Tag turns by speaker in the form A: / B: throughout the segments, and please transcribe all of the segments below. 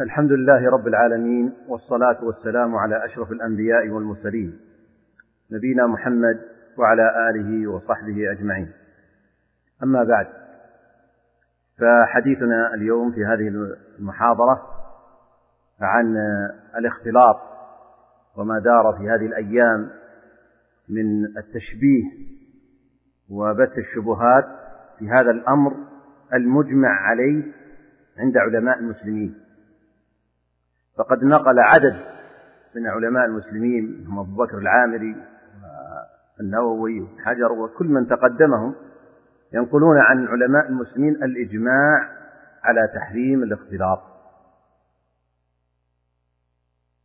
A: الحمد لله رب العالمين والصلاة والسلام على أشرف الأنبياء والمرسلين نبينا محمد وعلى آله وصحبه أجمعين. أما بعد فحديثنا اليوم في هذه المحاضرة عن الاختلاط وما دار في هذه الأيام من التشبيه وبث الشبهات في هذا الأمر المجمع عليه عند علماء المسلمين. فقد نقل عدد من علماء المسلمين هم أبو بكر العامري والنووي حجر وكل من تقدمهم ينقلون عن علماء المسلمين الإجماع على تحريم الاختلاط.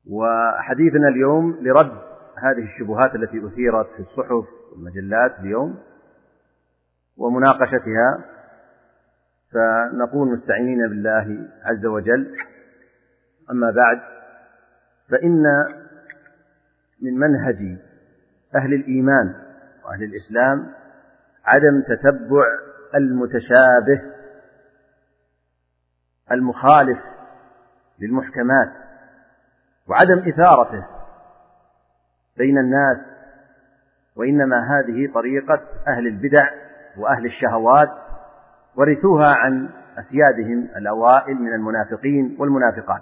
A: وحديثنا اليوم لرد هذه الشبهات التي أثيرت في الصحف والمجلات اليوم ومناقشتها. فنقول مستعينين بالله عز وجل أما بعد فإن من منهج أهل الإيمان وأهل الإسلام عدم تتبع المتشابه المخالف للمحكمات وعدم إثارته بين الناس وإنما هذه طريقة أهل البدع وأهل الشهوات ورثوها عن أسيادهم الأوائل من المنافقين والمنافقات.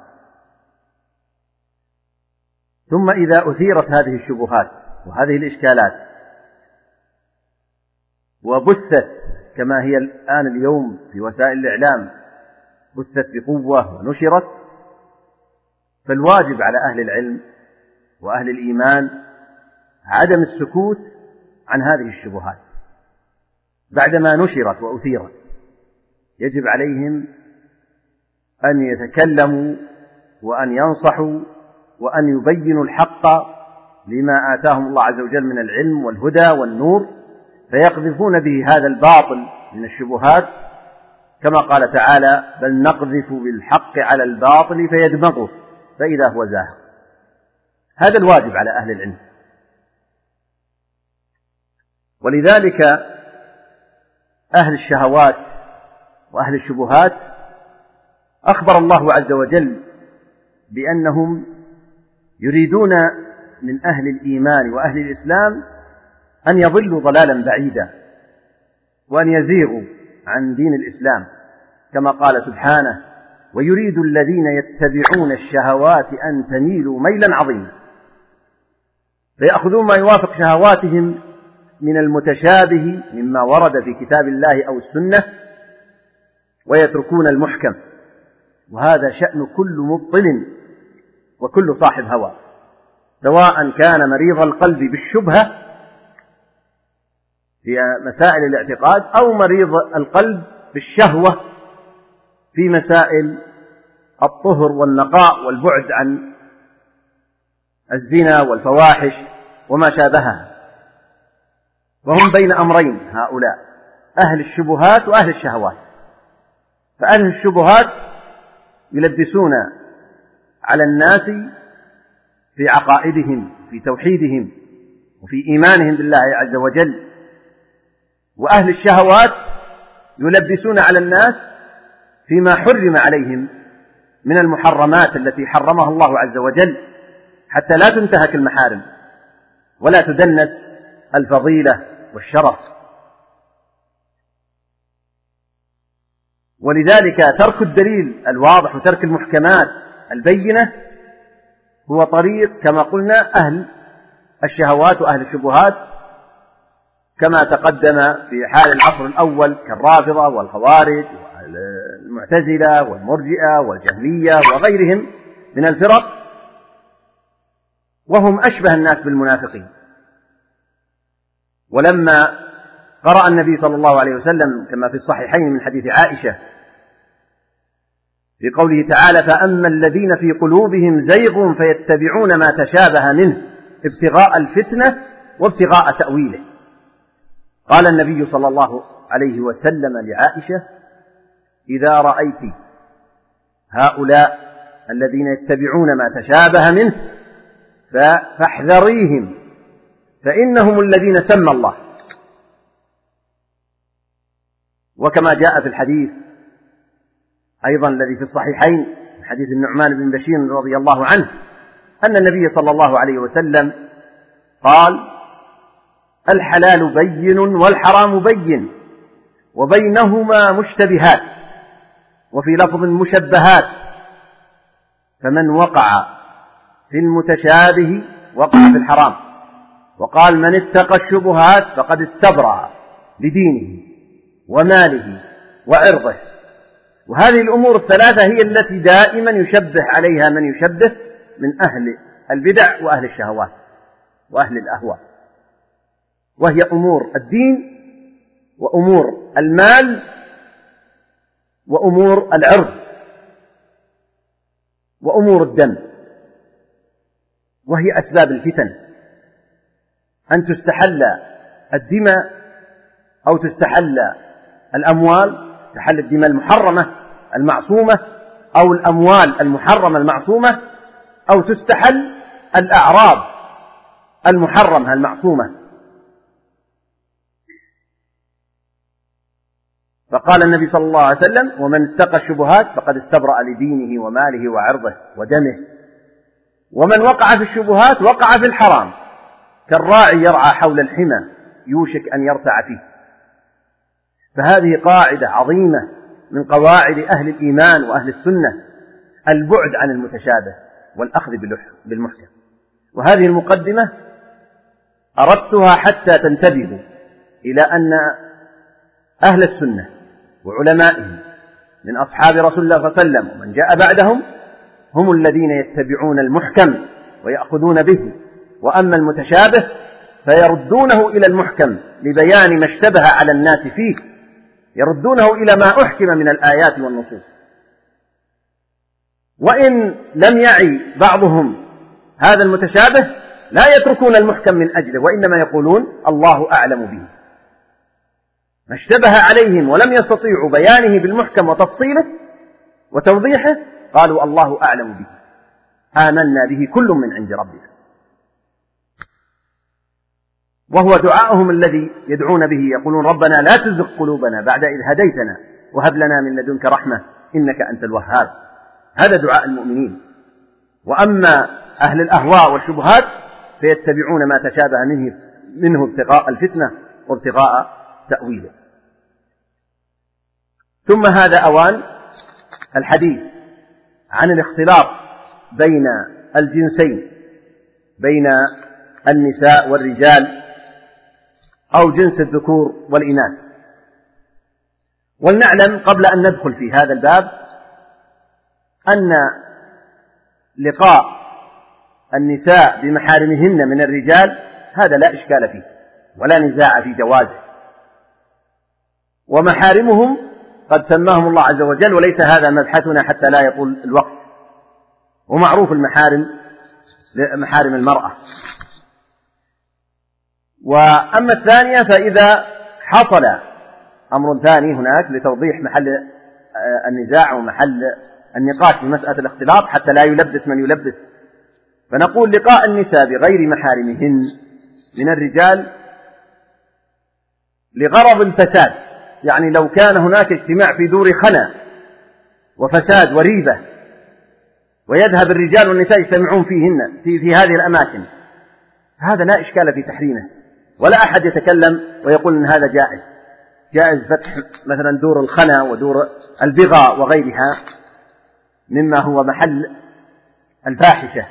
A: ثم إذا أثيرت هذه الشبهات وهذه الإشكالات وبثت كما هي الآن اليوم في وسائل الإعلام بثت بقوة ونشرت فالواجب على أهل العلم وأهل الإيمان عدم السكوت عن هذه الشبهات. بعدما نشرت وأثيرت يجب عليهم أن يتكلموا وأن ينصحوا وأن يبينوا الحق لما آتاهم الله عز وجل من العلم والهدى والنور فيقذفون به هذا الباطل من الشبهات. كما قال تعالى بل نقذف بالحق على الباطل فيدمغه فإذا هو زاهق. هذا الواجب على أهل العلم. ولذلك أهل الشهوات وأهل الشبهات أخبر الله عز وجل بأنهم يريدون من أهل الإيمان وأهل الإسلام أن يضلوا ضلالا بعيدا وأن يزيغوا عن دين الإسلام كما قال سبحانه ويريد الذين يتبعون الشهوات أن تميلوا ميلا عظيما فيأخذون ما يوافق شهواتهم من المتشابه مما ورد في كتاب الله أو السنة ويتركون المحكم وهذا شأن كل مبطل وكل صاحب هوى. سواء كان مريض القلب بالشبهة في مسائل الاعتقاد أو مريض القلب بالشهوة في مسائل الطهر والنقاء والبعد عن الزنا والفواحش وما شابهها. وهم بين أمرين هؤلاء أهل الشبهات وأهل الشهوات. فأهل الشبهات يلبسون على الناس في عقائدهم في توحيدهم وفي إيمانهم بالله عز وجل. وأهل الشهوات يلبسون على الناس فيما حرم عليهم من المحرمات التي حرمها الله عز وجل حتى لا تنتهك المحارم ولا تدنس الفضيلة والشرف. ولذلك ترك الدليل الواضح وترك المحكمات البينة هو طريق كما قلنا أهل الشهوات وأهل الشبهات كما تقدم في حال العصر الأول كالرافضة والخوارج والمعتزلة والمرجئة والجهمية وغيرهم من الفرق وهم أشبه الناس بالمنافقين. ولما قرأ النبي صلى الله عليه وسلم كما في الصحيحين من حديث عائشة في قوله تعالى فأما الذين في قلوبهم زيغ فيتبعون ما تشابه منه ابتغاء الفتنة وابتغاء تأويله. قال النبي صلى الله عليه وسلم لعائشة إذا رأيت هؤلاء الذين يتبعون ما تشابه منه فاحذريهم فإنهم الذين سمى الله. وكما جاء في الحديث أيضا الذي في الصحيحين حديث النعمان بن بشير رضي الله عنه أن النبي صلى الله عليه وسلم قال الحلال بين والحرام بين وبينهما مشتبهات وفي لفظ مشبهات فمن وقع في المتشابه وقع في الحرام وقال من اتقى الشبهات فقد استبرأ لدينه وماله وعرضه. وهذه الأمور الثلاثة هي التي دائما يشبه عليها من يشبه من أهل البدع وأهل الشهوات وأهل الأهواء. وهي أمور الدين وأمور المال وأمور العرض وأمور الدم. وهي أسباب الفتن. أن تستحل الدماء أو تستحل الأموال تحل الدماء المحرمة المعصومة أو الأموال المحرمة المعصومة أو تستحل الأعراض المحرمة المعصومة. فقال النبي صلى الله عليه وسلم ومن اتقى الشبهات فقد استبرأ لدينه وماله وعرضه ودمه. ومن وقع في الشبهات وقع في الحرام كالراعي يرعى حول الحمى يوشك أن يرتع فيه. فهذه قاعدة عظيمة من قواعد أهل الإيمان وأهل السنة البعد عن المتشابه والأخذ بالمحكم وهذه المقدمة أردتها حتى تنتبهوا إلى أن أهل السنة وعلمائهم من أصحاب رسول الله صلى الله عليه وسلم ومن جاء بعدهم هم الذين يتبعون المحكم ويأخذون به. وأما المتشابه فيردونه إلى المحكم لبيان ما اشتبه على الناس فيه يردونه إلى ما أحكم من الآيات والنصوص. وإن لم يعي بعضهم هذا المتشابه لا يتركون المحكم من أجله وإنما يقولون الله أعلم به. ما اشتبه عليهم ولم يستطيعوا بيانه بالمحكم وتفصيله وتوضيحه قالوا الله أعلم به. آمنا به كل من عند ربنا. وهو دعاؤهم الذي يدعون به يقولون ربنا لا تزغ قلوبنا بعد إذ هديتنا وهب لنا من لدنك رحمة إنك أنت الوهاب. هذا دعاء المؤمنين. وأما أهل الأهواء والشبهات فيتبعون ما تشابه منه منه ابتغاء الفتنة وابتغاء تأويله. ثم هذا أوان الحديث عن الاختلاط بين الجنسين بين النساء والرجال أو جنس الذكور والإناث. ولنعلم قبل أن ندخل في هذا الباب أن لقاء النساء بمحارمهن من الرجال هذا لا إشكال فيه ولا نزاع في جوازه. ومحارمهم قد سماهم الله عز وجل وليس هذا مبحثنا حتى لا يطول الوقت. ومعروف المحارم محارم المرأة. وأما الثانية فإذا حصل أمر ثاني هناك لتوضيح محل آه، النزاع ومحل النقاش في مسألة الاختلاط حتى لا يلبس من يلبس. فنقول لقاء النساء بغير محارمهن من الرجال لغرض الفساد. يعني لو كان هناك اجتماع في دور خنا وفساد وريبة ويذهب الرجال والنساء يجتمعون فيهن في, في هذه الأماكن هذا لا إشكال في تحريمه. ولا أحد يتكلم ويقول أن هذا جائز. جائز فتح مثلا دور الخنا ودور البغاء وغيرها مما هو محل الفاحشة.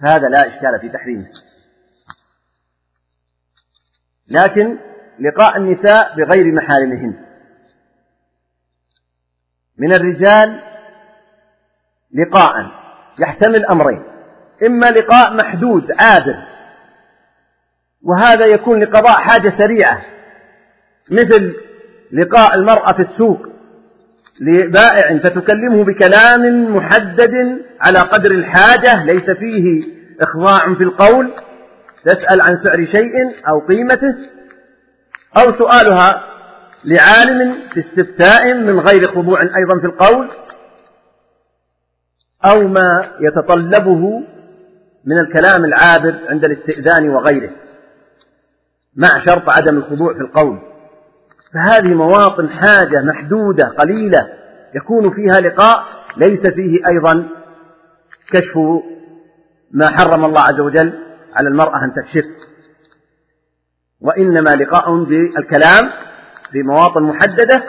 A: هذا لا إشكال في تحريمه. لكن لقاء النساء بغير محارمهن. من الرجال لقاء يحتمل أمرين. إما لقاء محدود عابر وهذا يكون لقضاء حاجة سريعة مثل لقاء المرأة في السوق لبائع فتكلمه بكلام محدد على قدر الحاجة ليس فيه إخضاع في القول تسأل عن سعر شيء أو قيمته أو سؤالها لعالم في استفتاء من غير خضوع أيضا في القول أو ما يتطلبه من الكلام العابر عند الاستئذان وغيره. مع شرط عدم الخضوع في القول فهذه مواطن حاجة محدودة قليلة يكون فيها لقاء ليس فيه أيضا كشف ما حرم الله عز وجل على المرأة أن تكشف. وإنما لقاء بالكلام في مواطن محددة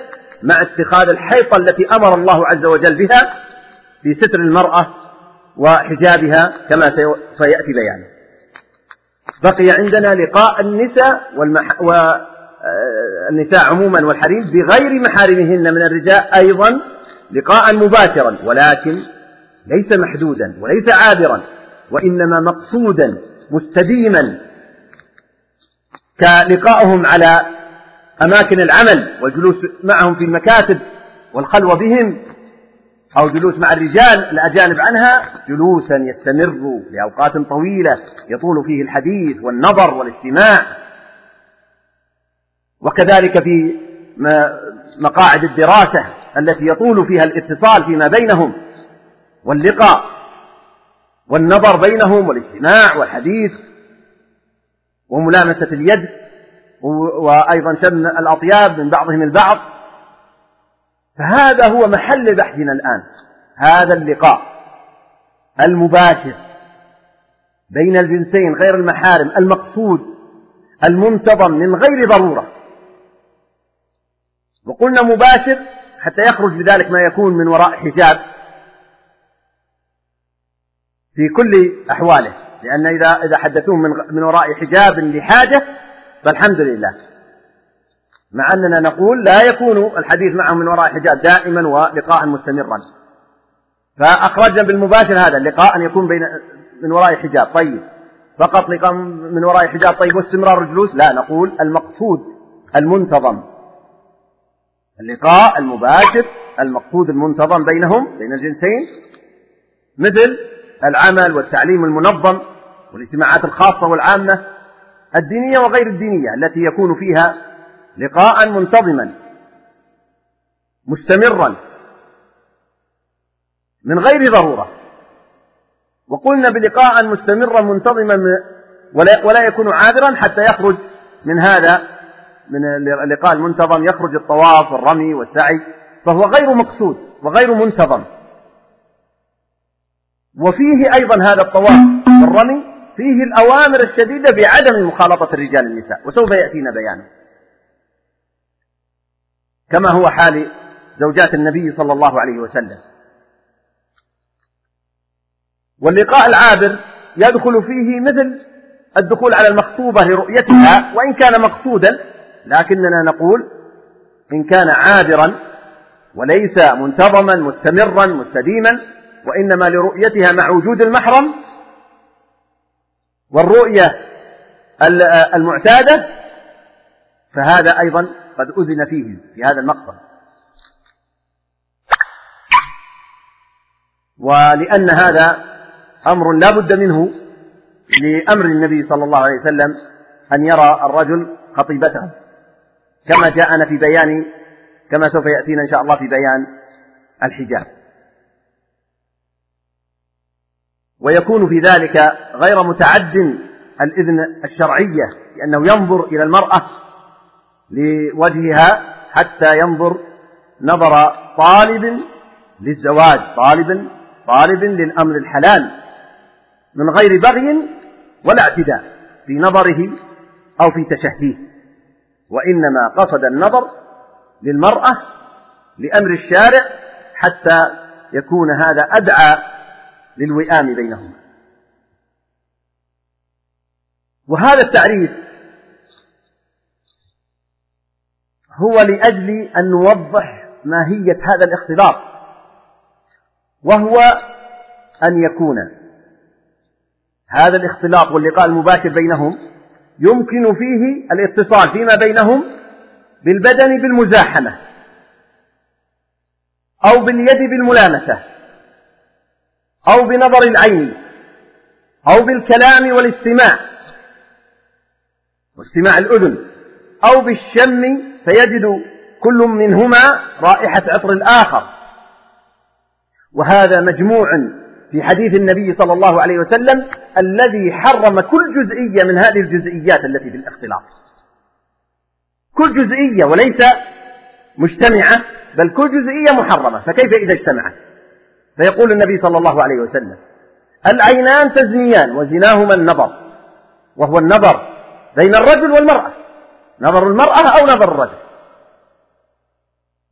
A: مع اتخاذ الحيطة التي أمر الله عز وجل بها في ستر المرأة وحجابها كما سيأتي بيانه. بقي عندنا لقاء النساء والمح... والنساء عموما والحريم بغير محارمهن من الرجال أيضا لقاء مباشرا ولكن ليس محدودا وليس عابرا وإنما مقصودا مستديما كلقائهم على أماكن العمل والجلوس معهم في المكاتب والخلوة بهم. أو جلوس مع الرجال الأجانب عنها جلوسا يستمر لأوقات طويلة يطول فيه الحديث والنظر والاستماع وكذلك في مقاعد الدراسة التي يطول فيها الاتصال فيما بينهم واللقاء والنظر بينهم والاجتماع والحديث وملامسة اليد وأيضا شم الأطياب من بعضهم البعض. فهذا هو محل بحثنا الآن. هذا اللقاء المباشر بين الجنسين غير المحارم المقصود المنتظم من غير ضرورة. وقلنا مباشر حتى يخرج بذلك ما يكون من وراء حجاب في كل أحواله لأن إذا إذا حدثوه من من وراء حجاب لحاجة فالحمد لله. مع أننا نقول لا يكون الحديث معهم من وراء حجاب دائما ولقاء مستمرا. فأخرجنا بالمباشر هذا اللقاء أن يكون بين من وراء حجاب. طيب. فقط لقاء من وراء حجاب. طيب. واستمرار الجلوس؟ لا نقول المقصود المنتظم. اللقاء المباشر المقصود المنتظم بينهم بين الجنسين مثل العمل والتعليم المنظم والاجتماعات الخاصة والعامة الدينية وغير الدينية التي يكون فيها لقاء منتظما مستمرا من غير ضرورة. وقلنا بلقاء مستمرا منتظما ولا, يكون عابرا حتى يخرج من هذا من اللقاء المنتظم يخرج الطواف والرمي والسعي فهو غير مقصود وغير منتظم. وفيه أيضا هذا الطواف والرمي فيه الأوامر الشديدة بعدم مخالطة الرجال النساء وسوف يأتينا بيانه. كما هو حال زوجات النبي صلى الله عليه وسلم. واللقاء العابر يدخل فيه مثل الدخول على المخطوبة لرؤيتها وإن كان مقصودا لكننا نقول إن كان عابرا وليس منتظما مستمرا مستديما وإنما لرؤيتها مع وجود المحرم. والرؤية المعتادة فهذا أيضا قد أذن فيه في هذا المقصد. ولأن هذا أمر لا بد منه لأمر النبي صلى الله عليه وسلم أن يرى الرجل خطيبته. كما جاءنا في بيان كما سوف يأتينا إن شاء الله في بيان الحجاب. ويكون في ذلك غير متعد الإذن الشرعية لأنه ينظر إلى المرأة لوجهها حتى ينظر نظر طالب للزواج طالب طالب للأمر الحلال من غير بغي ولا اعتداء في نظره أو في تشهيه. وإنما قصد النظر للمرأة لأمر الشارع حتى يكون هذا أدعى للوئام بينهما. وهذا التعريف هو لأجل أن نوضح ماهية هذا الاختلاط وهو أن يكون هذا الاختلاط واللقاء المباشر بينهم يمكن فيه الاتصال فيما بينهم بالبدن بالمزاحمة أو باليد بالملامسة أو بنظر العين أو بالكلام والاستماع واستماع الأذن أو بالشم فيجد كل منهما رائحة عطر الآخر. وهذا مجموع في حديث النبي صلى الله عليه وسلم الذي حرم كل جزئية من هذه الجزئيات التي في الاختلاط. كل جزئية وليس مجتمعة بل كل جزئية محرمة فكيف إذا اجتمعت؟ فيقول النبي صلى الله عليه وسلم العينان تزنيان وزناهما النظر وهو النظر بين الرجل والمرأة. نظر المرأة أو نظر الرجل.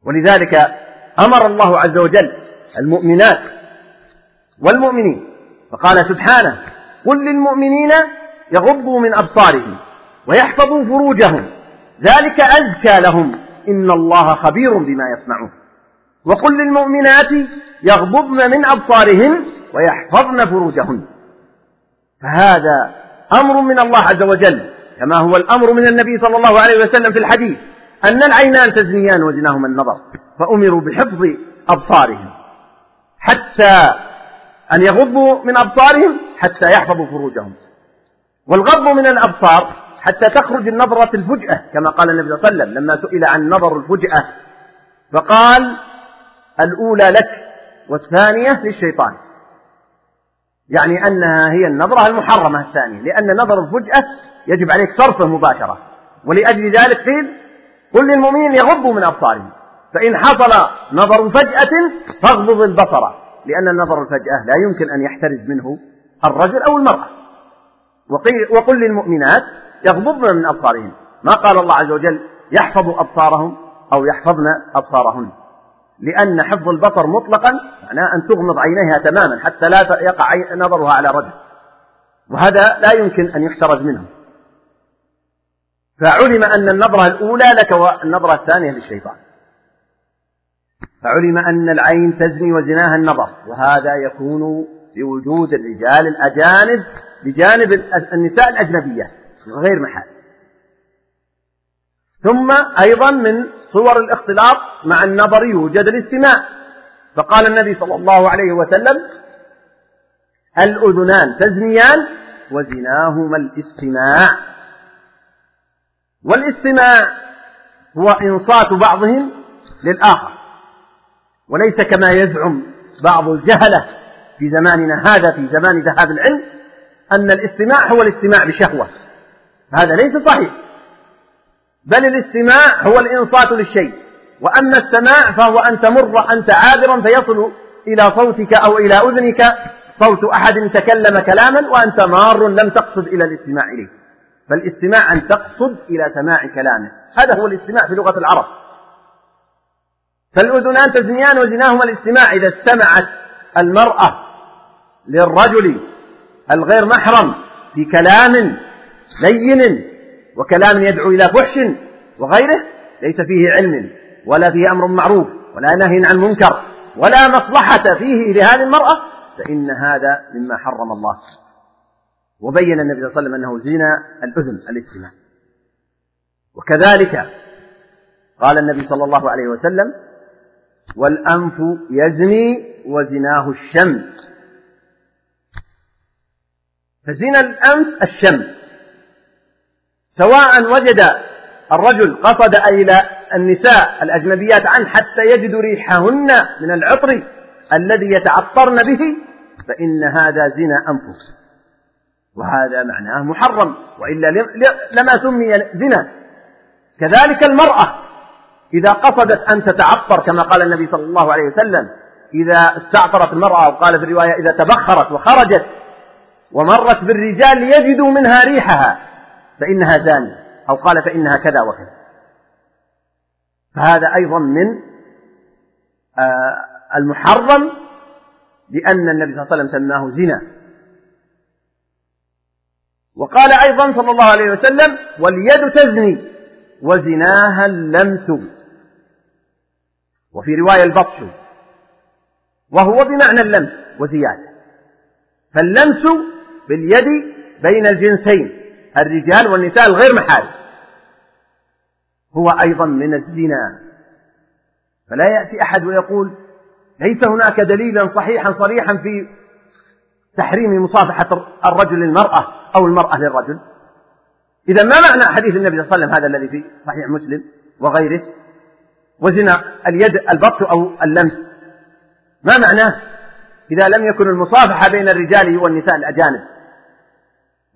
A: ولذلك أمر الله عز وجل المؤمنات والمؤمنين فقال سبحانه قل للمؤمنين يغضوا من أبصارهم ويحفظوا فروجهم ذلك أزكى لهم إن الله خبير بما يصنعون. وقل للمؤمنات يغضضن من أبصارهن ويحفظن فروجهن. فهذا أمر من الله عز وجل. كما هو الأمر من النبي صلى الله عليه وسلم في الحديث. أن العينان تزنيان وزناهما النظر فأمروا بحفظ أبصارهم حتى أن يغضوا من أبصارهم حتى يحفظوا فروجهم. والغض من الأبصار حتى تخرج النظرة الفجأة كما قال النبي صلى الله عليه وسلم لما سئل عن نظر الفجأة فقال الأولى لك والثانية للشيطان. يعني أنها هي النظرة المحرمة الثانية لأن نظر الفجأة يجب عليك صرفه مباشرة. ولأجل ذلك قيل قل للمؤمنين يغضوا من أبصارهم. فإن حصل نظر فجأة فاغضض البصر لأن النظر الفجأة لا يمكن أن يحترز منه الرجل أو المرأة. وقل للمؤمنات يغضضن من أبصارهن ما قال الله عز وجل؟ يحفظوا أبصارهم أو يحفظن أبصارهن. لأن حفظ البصر مطلقا معناه أن تغمض عينيها تماما حتى لا يقع نظرها على رجل. وهذا لا يمكن أن يحترز منه. فعلم أن النظرة الأولى لك والنظرة الثانية للشيطان. فعلم أن العين تزني وزناها النظر وهذا يكون بوجود الرجال الأجانب بجانب النساء الأجنبيات غير محال ثم أيضا من صور الاختلاط مع النظر يوجد الاستماع. فقال النبي صلى الله عليه وسلم الأذنان تزنيان وزناهما الاستماع. والاستماع هو إنصات بعضهم للآخر وليس كما يزعم بعض الجهلة في زماننا هذا في زمان ذهاب العلم أن الاستماع هو الاستماع بشهوة. هذا ليس صحيح. بل الاستماع هو الإنصات للشيء. وأما السماع فهو أن تمر أنت عابرا فيصل إلى صوتك أو إلى أذنك صوت أحد تكلم كلاما وأنت مار لم تقصد إلى الاستماع إليه. فالاستماع أن تقصد إلى سماع كلامه. هذا هو الاستماع في لغة العرب. فالأذنان تزنيان وزناهما الاستماع إذا استمعت المرأة للرجل الغير محرم في كلام لين وكلام يدعو إلى فحش وغيره ليس فيه علم ولا فيه أمر معروف ولا نهي عن منكر ولا مصلحة فيه لهذه المرأة فإن هذا مما حرم الله. وبين النبي صلى الله عليه وسلم أنه زنا الأذن الاستماع وكذلك قال النبي صلى الله عليه وسلم والأنف يزني وزناه الشم. فزنا الأنف الشم. سواء وجد الرجل قصد إلى النساء الأجنبيات عنه حتى يجد ريحهن من العطر الذي يتعطرن به فإن هذا زنا أنفس وهذا معناه محرم وإلا لما سمي زنا. كذلك المرأة إذا قصدت أن تتعطر كما قال النبي صلى الله عليه وسلم إذا استعطرت المرأة وقال في الرواية إذا تبخرت وخرجت ومرت بالرجال ليجدوا منها ريحها فإنها زانية أو قال فإنها كذا وكذا. فهذا أيضا من آه، المحرم لأن النبي صلى الله عليه وسلم سماه زنا. وقال أيضا صلى الله عليه وسلم واليد تزني وزناها اللمس. وفي رواية البطش. وهو بمعنى اللمس وزيادة. فاللمس باليد بين الجنسين الرجال والنساء الغير محارم. هو أيضا من الزنا. فلا يأتي أحد ويقول ليس هناك دليلا صحيحا صريحا في تحريم مصافحة الرجل للمرأة أو المرأة للرجل. إذا ما معنى حديث النبي صلى الله عليه وسلم هذا الذي في صحيح مسلم وغيره؟ وزنا اليد البط أو اللمس. ما معناه؟ إذا لم يكن المصافحة بين الرجال والنساء الأجانب.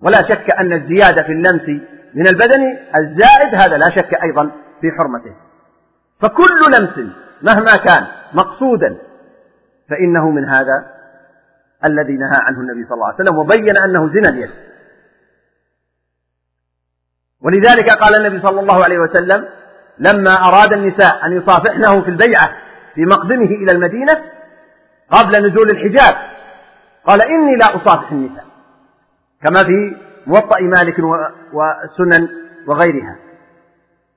A: ولا شك أن الزيادة في اللمس من البدن الزائد هذا لا شك أيضا في حرمته. فكل لمس مهما كان مقصودا فإنه من هذا الذي نهى عنه النبي صلى الله عليه وسلم وبين أنه زنا اليد. ولذلك قال النبي صلى الله عليه وسلم لما أراد النساء أن يصافحنه في البيعة في مقدمه إلى المدينة قبل نزول الحجاب قال إني لا أصافح النساء. كما في موطأ مالك والسنن وغيرها.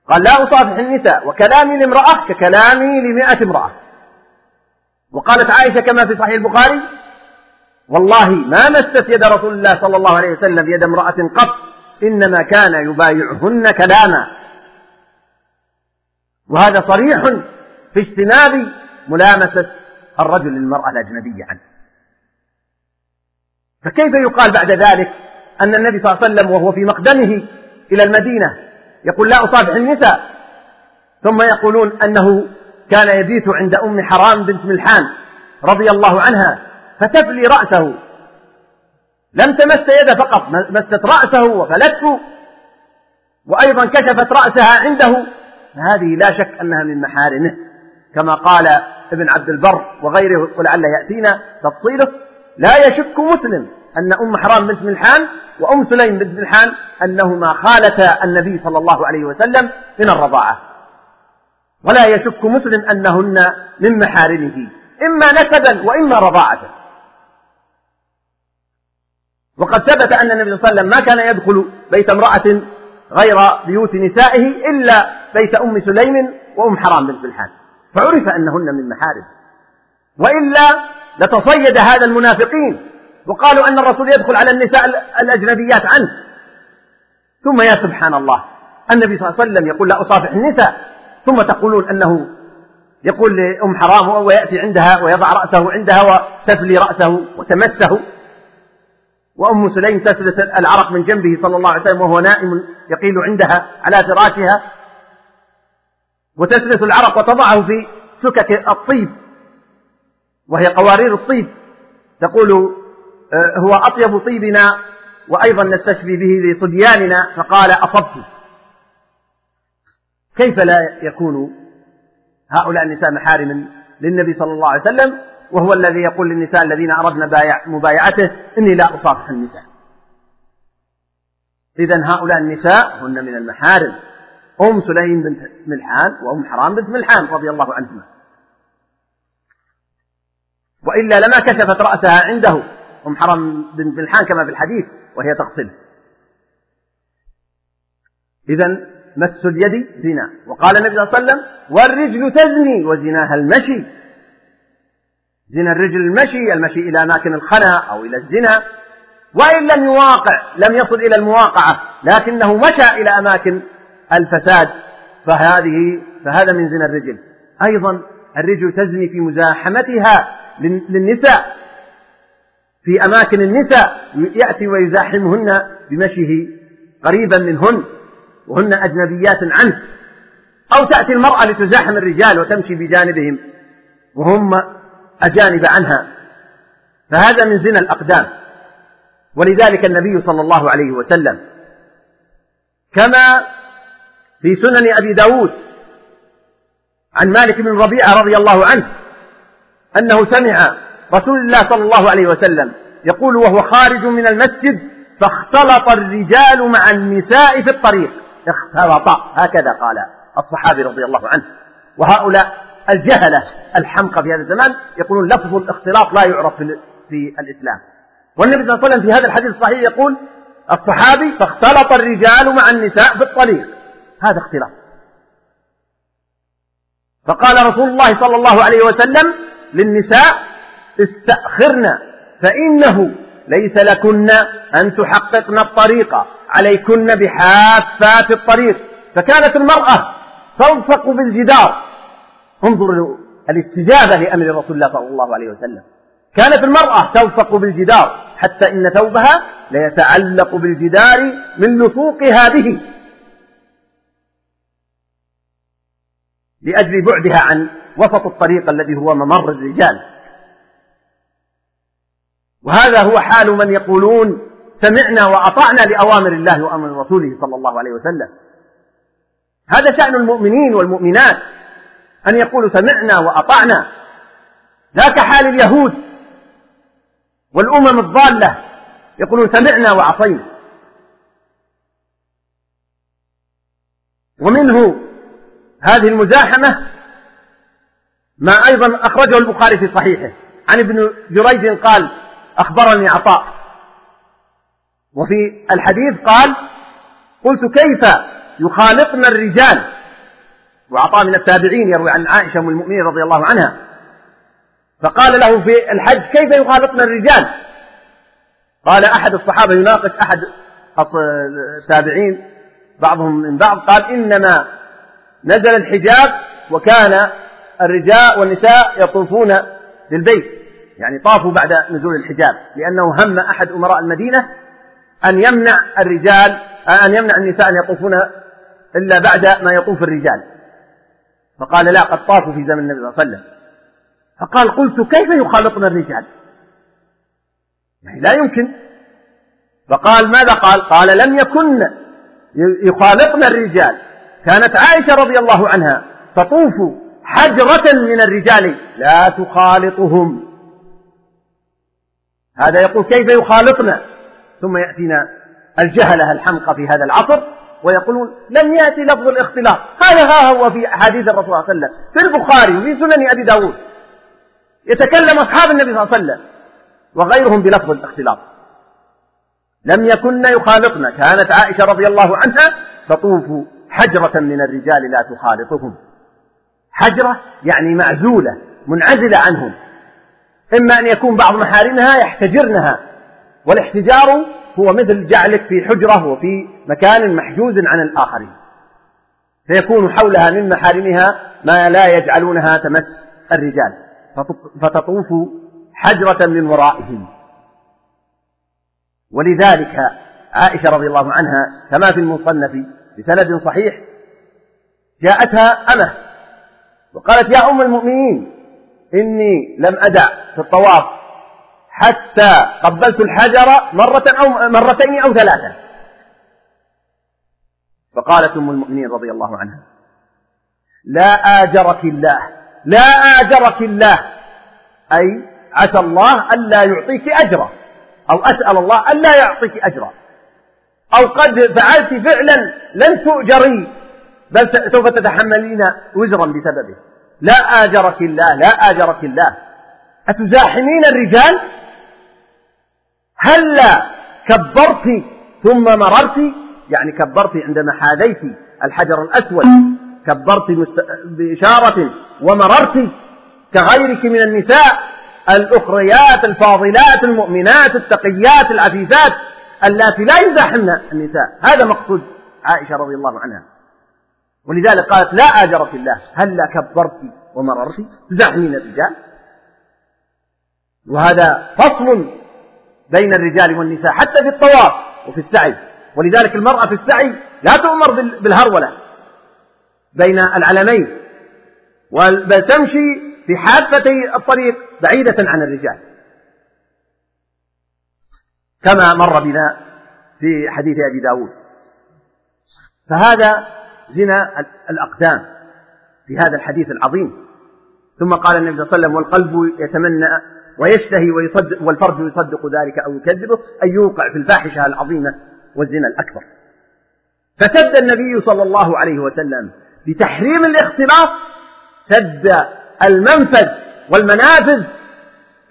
A: قال لا أصافح النساء وكلامي لامرأة ككلامي لمئة امرأة. وقالت عائشة كما في صحيح البخاري والله ما مست يد رسول الله صلى الله عليه وسلم يد امرأة قط إنما كان يبايعهن كلاما. وهذا صريح في اجتناب ملامسة الرجل للمرأة الأجنبية عنه. فكيف يقال بعد ذلك أن النبي صلى الله عليه وسلم وهو في مقدمه إلى المدينة يقول لا أصافح النساء؟ ثم يقولون أنه كان يبيت عند أم حرام بنت ملحان رضي الله عنها فتفلي رأسه. لم تمس يده فقط مست رأسه وفلته وأيضا كشفت رأسها عنده. فهذه لا شك أنها من محارمه. كما قال ابن عبد البر وغيره ولعل يأتينا تفصيله لا يشك مسلم أن أم حرام بنت ملحان وأم سليم بنت ملحان أنهما خالتا النبي صلى الله عليه وسلم من الرضاعة. ولا يشك مسلم أنهن من محارمه إما نسبا وإما رضاعة. وقد ثبت أن النبي صلى الله عليه وسلم ما كان يدخل بيت امرأة غير بيوت نسائه إلا بيت أم سليم وأم حرام بنت ملحان فعرف أنهن من محارم. وإلا لتصيد هذا المنافقين. وقالوا أن الرسول يدخل على النساء الأجنبيات عنه. ثم يا سبحان الله النبي صلى الله عليه وسلم يقول لا أصافح النساء. ثم تقولون أنه يقول لأم حرام ويأتي عندها ويضع رأسه عندها وتفلي رأسه وتمسه. وأم سليم تسلت العرق من جنبه صلى الله عليه وسلم وهو نائم يقيل عندها على فراشها. وتسلت العرق وتضعه في سكك الطيب وهي قوارير الطيب. تقول آه، هو أطيب طيبنا وأيضا نستشفي به لصبياننا. فقال أصبت. كيف لا يكون هؤلاء النساء محارم للنبي صلى الله عليه وسلم؟ وهو الذي يقول للنساء الذين أردن مبايعته إني لا أصافح النساء. إذا هؤلاء النساء هن من المحارم. أم سليم بنت ملحان وأم حرام بنت ملحان رضي الله عنهما. وإلا لما كشفت رأسها عنده أم حرام بنت ملحان كما في الحديث وهي تغسله. إذا مس اليد زنا. وقال النبي صلى الله عليه وسلم والرجل تزني وزناها المشي. زنا الرجل المشي المشي إلى أماكن الخنا أو إلى الزنا وإن لم يواقع لم يصل إلى المواقعة لكنه مشى إلى أماكن الفساد فهذه فهذا من زنا الرجل. أيضا الرجل تزني في مزاحمتها للنساء. في أماكن النساء يأتي ويزاحمهن بمشيه قريبا منهن وهن أجنبيات عنه. أو تأتي المرأة لتزاحم الرجال وتمشي بجانبهم وهم أجانب عنها. فهذا من زنا الأقدام. ولذلك النبي صلى الله عليه وسلم كما في سنن أبي داود عن مالك بن ربيعة رضي الله عنه أنه سمع رسول الله صلى الله عليه وسلم يقول وهو خارج من المسجد فاختلط الرجال مع النساء في الطريق. اختلط. هكذا قال الصحابي رضي الله عنه. وهؤلاء الجهلة الحمقى في هذا الزمان يقولون لفظ الاختلاط لا يعرف في الإسلام. والنبي صلى الله عليه وسلم في هذا الحديث الصحيح يقول الصحابي فاختلط الرجال مع النساء في الطريق هذا اختلاط. فقال رسول الله صلى الله عليه وسلم للنساء استأخرن فإنه ليس لكن أن تحققن الطريق عليكن بحافات الطريق. فكانت المرأة تلصق بالجدار انظر الاستجابة لأمر رسول الله صلى الله عليه وسلم. كانت المرأة تلصق بالجدار حتى إن ثوبها ليتعلق بالجدار من لصوقها به لأجل بعدها عن وسط الطريق الذي هو ممر الرجال. وهذا هو حال من يقولون سمعنا وأطعنا لأوامر الله وأمر رسوله صلى الله عليه وسلم. هذا شأن المؤمنين والمؤمنات. أن يقولوا سمعنا وأطعنا. لا كحال اليهود والأمم الضالة يقولون سمعنا وعصينا. ومنه هذه المزاحمة ما أيضا أخرجه البخاري في صحيحه. عن ابن جريج قال أخبرني عطاء. وفي الحديث قال قلت كيف يخالطنا الرجال وعطاء من التابعين يروي عن عائشة أم المؤمنين رضي الله عنها. فقال له في الحج كيف يخالطنا الرجال؟ قال أحد الصحابة يناقش أحد التابعين بعضهم من بعض قال إنما نزل الحجاب وكان الرجال والنساء يطوفون للبيت يعني طافوا بعد نزول الحجاب لأنه هم أحد أمراء المدينة أن يمنع الرجال أن يمنع النساء أن يطوفون إلا بعد ما يطوف الرجال. فقال لا قد طافوا في زمن النبي صلى الله عليه وسلم. فقال قلت كيف يخالطنا الرجال يعني لا يمكن. فقال ماذا قال؟ قال لم يكن يخالطن الرجال. كانت عائشة رضي الله عنها تطوف حجرة من الرجال. لا تخالطهم. هذا يقول كيف يخالطنا؟ ثم يأتينا الجهلة الحمقى في هذا العصر. ويقولون لم يأتي لفظ الاختلاط هذا ها هو في أحاديث الرسول صلى الله عليه وسلم في البخاري وفي سنن أبي داود. يتكلم أصحاب النبي صلى الله عليه وسلم وغيرهم بلفظ الاختلاط لم يكن يخالطن. كانت عائشة رضي الله عنها تطوف حجرة من الرجال لا تخالطهم. حجرة يعني معزولة منعزلة عنهم. إما أن يكون بعض محارمها يحتجرنها والاحتجار هو مثل جعلك في حجرة وفي مكان محجوز عن الآخرين. فيكون حولها من محارمها ما لا يجعلونها تمس الرجال. فتطوف حجرة من ورائهم. ولذلك عائشة رضي الله عنها كما في المصنف بسند صحيح جاءتها أمة وقالت يا أم المؤمنين إني لم أدع في الطواف حتى قبلت الحجر مرة أو مرتين أو ثلاثة. فقالت أم المؤمنين رضي الله عنها لا آجرك الله لا آجرك الله. أي عسى الله ألا يعطيك أجرا أو أسأل الله ألا يعطيك أجرا. أو قد فعلت فعلا لن تؤجري بل سوف تتحملين وزرا بسببه. لا آجرك الله لا آجرك الله. أتزاحمين الرجال؟ هلا كبرت ثم مررت يعني كبرت عندما حاذيت الحجر الأسود. كبرت بإشارة ومررت كغيرك من النساء الأخريات الفاضلات المؤمنات التقيات العفيفات اللاتي لا يزاحمن النساء. هذا مقصود عائشة رضي الله عنها. ولذلك قالت لا آجرك الله. هلا كبرت ومررت تزاحمين الرجال. وهذا فصل بين الرجال والنساء حتى في الطواف وفي السعي. ولذلك المرأة في السعي لا تؤمر بالهرولة. بين العلمين. بل تمشي في حافتي الطريق بعيدة عن الرجال. كما مر بنا في حديث أبي داود. فهذا زنا الأقدام في هذا الحديث العظيم. ثم قال النبي صلى الله عليه وسلم والقلب يتمنى ويشتهي ويصدق والفرج يصدق ذلك أو يكذبه أن يوقع في الفاحشة العظيمة والزنا الأكبر. فسد النبي صلى الله عليه وسلم بتحريم الاختلاط سد المنفذ والمنافذ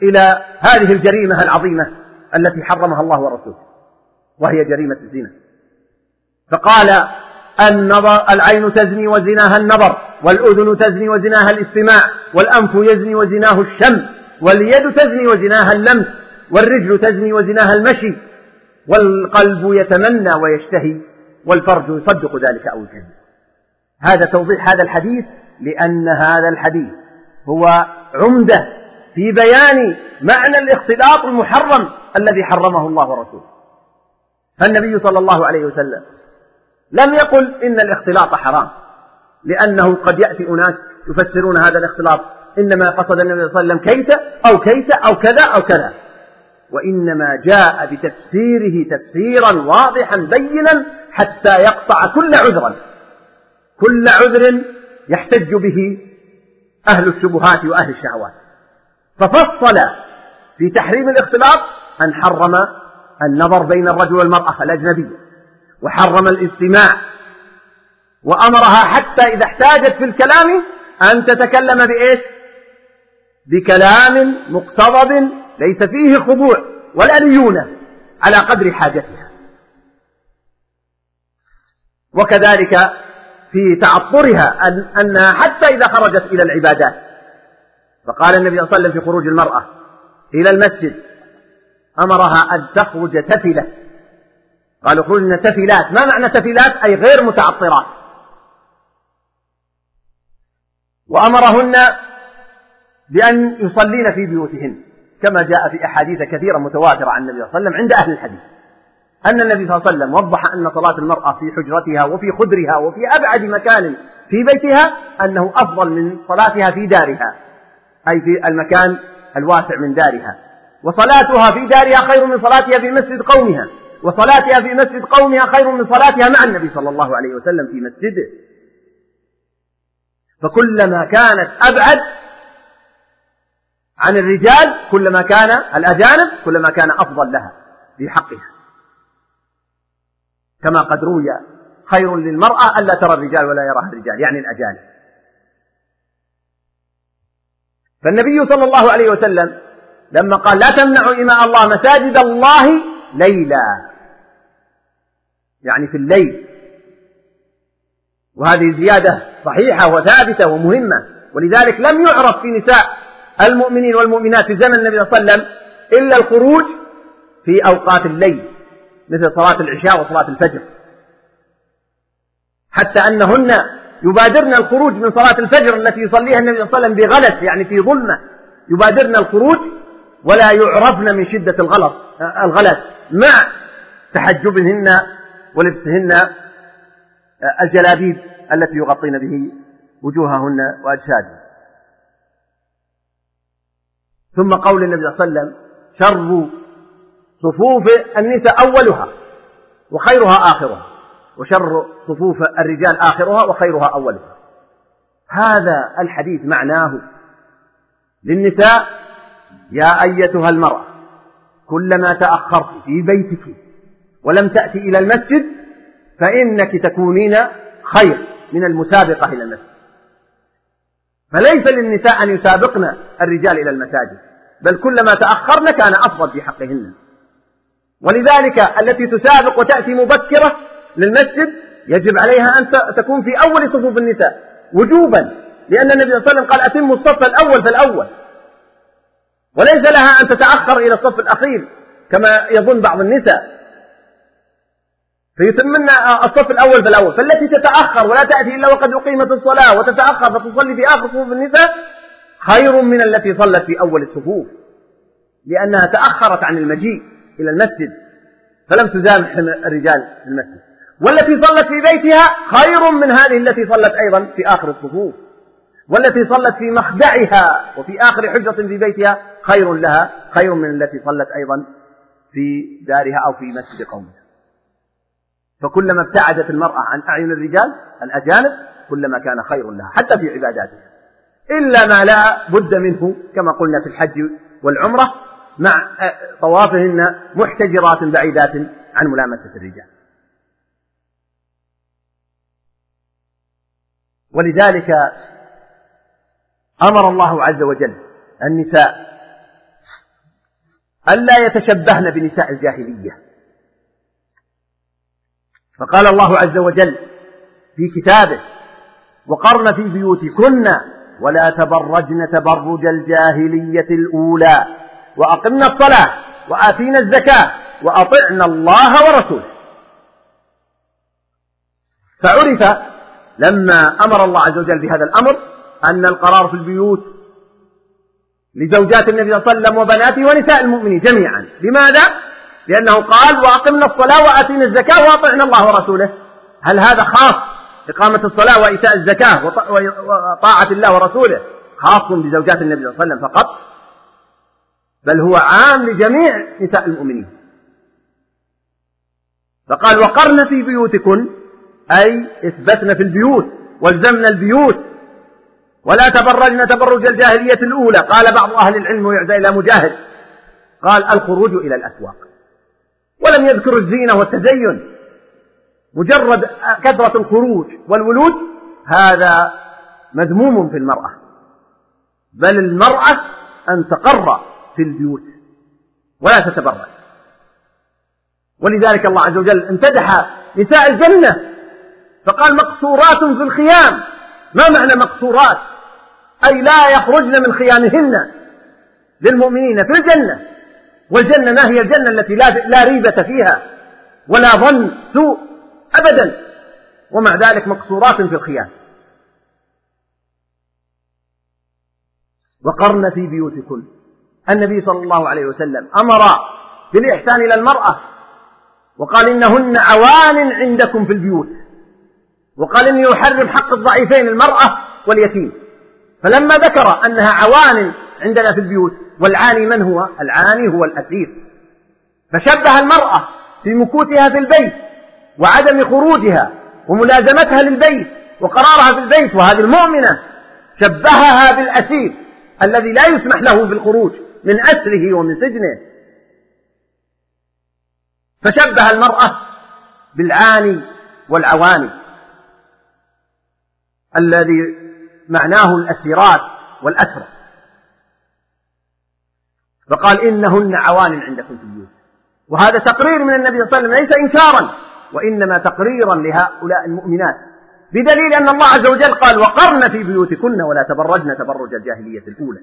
A: إلى هذه الجريمة العظيمة التي حرمها الله ورسوله وهي جريمة الزنا. فقال النظر العين تزني وزناها النظر والأذن تزني وزناها الاستماع والأنف يزني وزناه الشم. واليد تزني وزناها اللمس والرجل تزني وزناها المشي والقلب يتمنى ويشتهي والفرج يصدق ذلك أو يكذب. هذا توضيح هذا الحديث لأن هذا الحديث هو عمدة في بيان معنى الاختلاط المحرم الذي حرمه الله ورسوله. فالنبي صلى الله عليه وسلم لم يقل إن الاختلاط حرام لأنه قد يأتي أناس يفسرون هذا الاختلاط إنما قصد النبي صلى الله عليه وسلم كيت أو كيت أو كذا؟ أو كذا. وإنما جاء بتفسيره تفسيرا واضحا بينا حتى يقطع كل عذرا. كل عذر يحتج به أهل الشبهات وأهل الشهوات. ففصل في تحريم الاختلاط أن حرم النظر بين الرجل والمرأة الأجنبية وحرم الاستماع وأمرها حتى إذا احتاجت في الكلام أن تتكلم بإيش؟ بكلام مقتضب ليس فيه خضوع ولا ليونة على قدر حاجتها. وكذلك في تعطرها أن أنها حتى إذا خرجت إلى العبادات فقال النبي صلى الله عليه وسلم في خروج المرأة إلى المسجد أمرها أن تخرج تفلة. قالوا خرجن تفلات. ما معنى تفلات؟ أي غير متعطرات. وأمرهن بأن يصلين في بيوتهن كما جاء في أحاديث كثيرة متواترة عن النبي صلى الله عليه وسلم عند أهل الحديث. أن النبي صلى الله عليه وسلم وضح أن صلاة المرأة في حجرتها وفي خدرها وفي أبعد مكان في بيتها أنه أفضل من صلاتها في دارها أي في المكان الواسع من دارها. وصلاتها في دارها خير من صلاتها في مسجد قومها وصلاتها في مسجد قومها خير من صلاتها مع النبي صلى الله عليه وسلم في مسجده. فكلما كانت أبعد عن الرجال كلما كان الأجانب كلما كان أفضل لها في حقها. كما قد روي خير للمرأة ألا ترى الرجال ولا يراها الرجال يعني الأجانب. فالنبي صلى الله عليه وسلم لما قال لا تمنعوا إماء الله مساجد الله ليلا يعني في الليل. وهذه زيادة صحيحة وثابتة ومهمة ولذلك لم يعرف في نساء المؤمنين والمؤمنات في زمن النبي صلى الله عليه وسلم إلا الخروج في أوقات الليل مثل صلاة العشاء وصلاة الفجر. حتى أنهن يبادرن الخروج من صلاة الفجر التي يصليها النبي صلى الله عليه وسلم بغلس يعني في ظلمة. يبادرن الخروج ولا يعرفن من شدة الغلس الغلس مع تحجبهن ولبسهن الجلابيب التي يغطين به وجوههن وأجسادهن. ثم قول النبي صلى الله عليه وسلم شر صفوف النساء أولها وخيرها آخرها وشر صفوف الرجال آخرها وخيرها أولها. هذا الحديث معناه للنساء يا أيتها المرأة كلما تأخرت في بيتك ولم تأتي إلى المسجد فإنك تكونين خير من المسابقة إلى المسجد. فليس للنساء أن يسابقن الرجال إلى المساجد بل كلما تأخرن كان أفضل في حقهن. ولذلك التي تسابق وتأتي مبكرة للمسجد يجب عليها أن تكون في أول صفوف النساء. وجوبا لأن النبي صلى الله عليه وسلم قال أتموا الصف الأول فالأول وليس لها أن تتأخر إلى الصف الأخير كما يظن بعض النساء. فيتمن الصف الأول فالأول فالتي تتأخر ولا تأتي إلا وقد أقيمت الصلاة وتتأخر فتصلي في آخر صفوف النساء خير من التي صلت في أول الصفوف لأنها تأخرت عن المجيء إلى المسجد فلم تزامح الرجال في المسجد. والتي صلت في بيتها خير من هذه التي صلت أيضا في آخر الصفوف. والتي صلت في مخدعها وفي آخر حجرة في بيتها خير لها خير من التي صلت أيضا في دارها أو في مسجد قومها. فكلما ابتعدت المرأة عن أعين الرجال الأجانب كلما كان خير لها حتى في عباداتها. إلا ما لا بد منه كما قلنا في الحج والعمرة مع طوافهن محتجرات بعيدات عن ملامسة الرجال. ولذلك أمر الله عز وجل النساء ألا يتشبهن بنساء الجاهلية. فقال الله عز وجل في كتابه وقرن في بيوتكن ولا تبرجن تبرج الجاهلية الأولى وأقمنا الصلاة وآتينا الزكاة وأطعنا الله ورسوله فعرف لما أمر الله عز وجل بهذا الأمر أن القرار في البيوت لزوجات النبي صلى الله عليه وسلم وبناته ونساء المؤمنين جميعا لماذا؟ لأنه قال وأقمنا الصلاة وآتينا الزكاة وأطعنا الله ورسوله. هل هذا خاص إقامة الصلاة وإيتاء الزكاة وطاعة الله ورسوله؟ خاص بزوجات النبي صلى الله عليه وسلم فقط. بل هو عام لجميع نساء المؤمنين. فقال وقرن في بيوتكن أي اثبتن في البيوت والزمنا البيوت. ولا تبرجن تبرج الجاهلية الأولى. قال بعض أهل العلم ويعزى إلى مجاهد. قال الخروج إلى الأسواق. ولم يذكر الزينة والتزين. مجرد كثرة الخروج والولوج هذا مذموم في المرأة. بل المرأة أن تقر في البيوت ولا تتبرج. ولذلك الله عز وجل امتدح نساء الجنة فقال مقصورات في الخيام. ما معنى مقصورات؟ أي لا يخرجن من خيامهن للمؤمنين في الجنة. والجنة ما هي الجنة التي لا, ريبة فيها ولا ظن سوء أبدا. ومع ذلك مقصورات في الخيام. وقرن في بيوتكن. النبي صلى الله عليه وسلم أمر بالإحسان إلى المرأة وقال إنهن عوان عندكم في البيوت. وقال إني أحرم حق الضعيفين المرأة واليتيم. فلما ذكر أنها عوان عندنا في البيوت والعاني من هو؟ العاني هو الأسير. فشبه المرأة في مكوتها في البيت وعدم خروجها وملازمتها للبيت وقرارها في البيت وهذه المؤمنة شبهها بالأسير الذي لا يسمح له بالخروج من أسره ومن سجنه. فشبه المرأة بالعاني والعواني الذي معناه الأسيرات والأسرى فقال إنهن عوان عندكم في البيوت. وهذا تقرير من النبي صلى الله عليه وسلم ليس إنكارا وإنما تقريرا لهؤلاء المؤمنات. بدليل أن الله عز وجل قال وقرن في بيوتكن ولا تبرجن تبرج الجاهلية الأولى.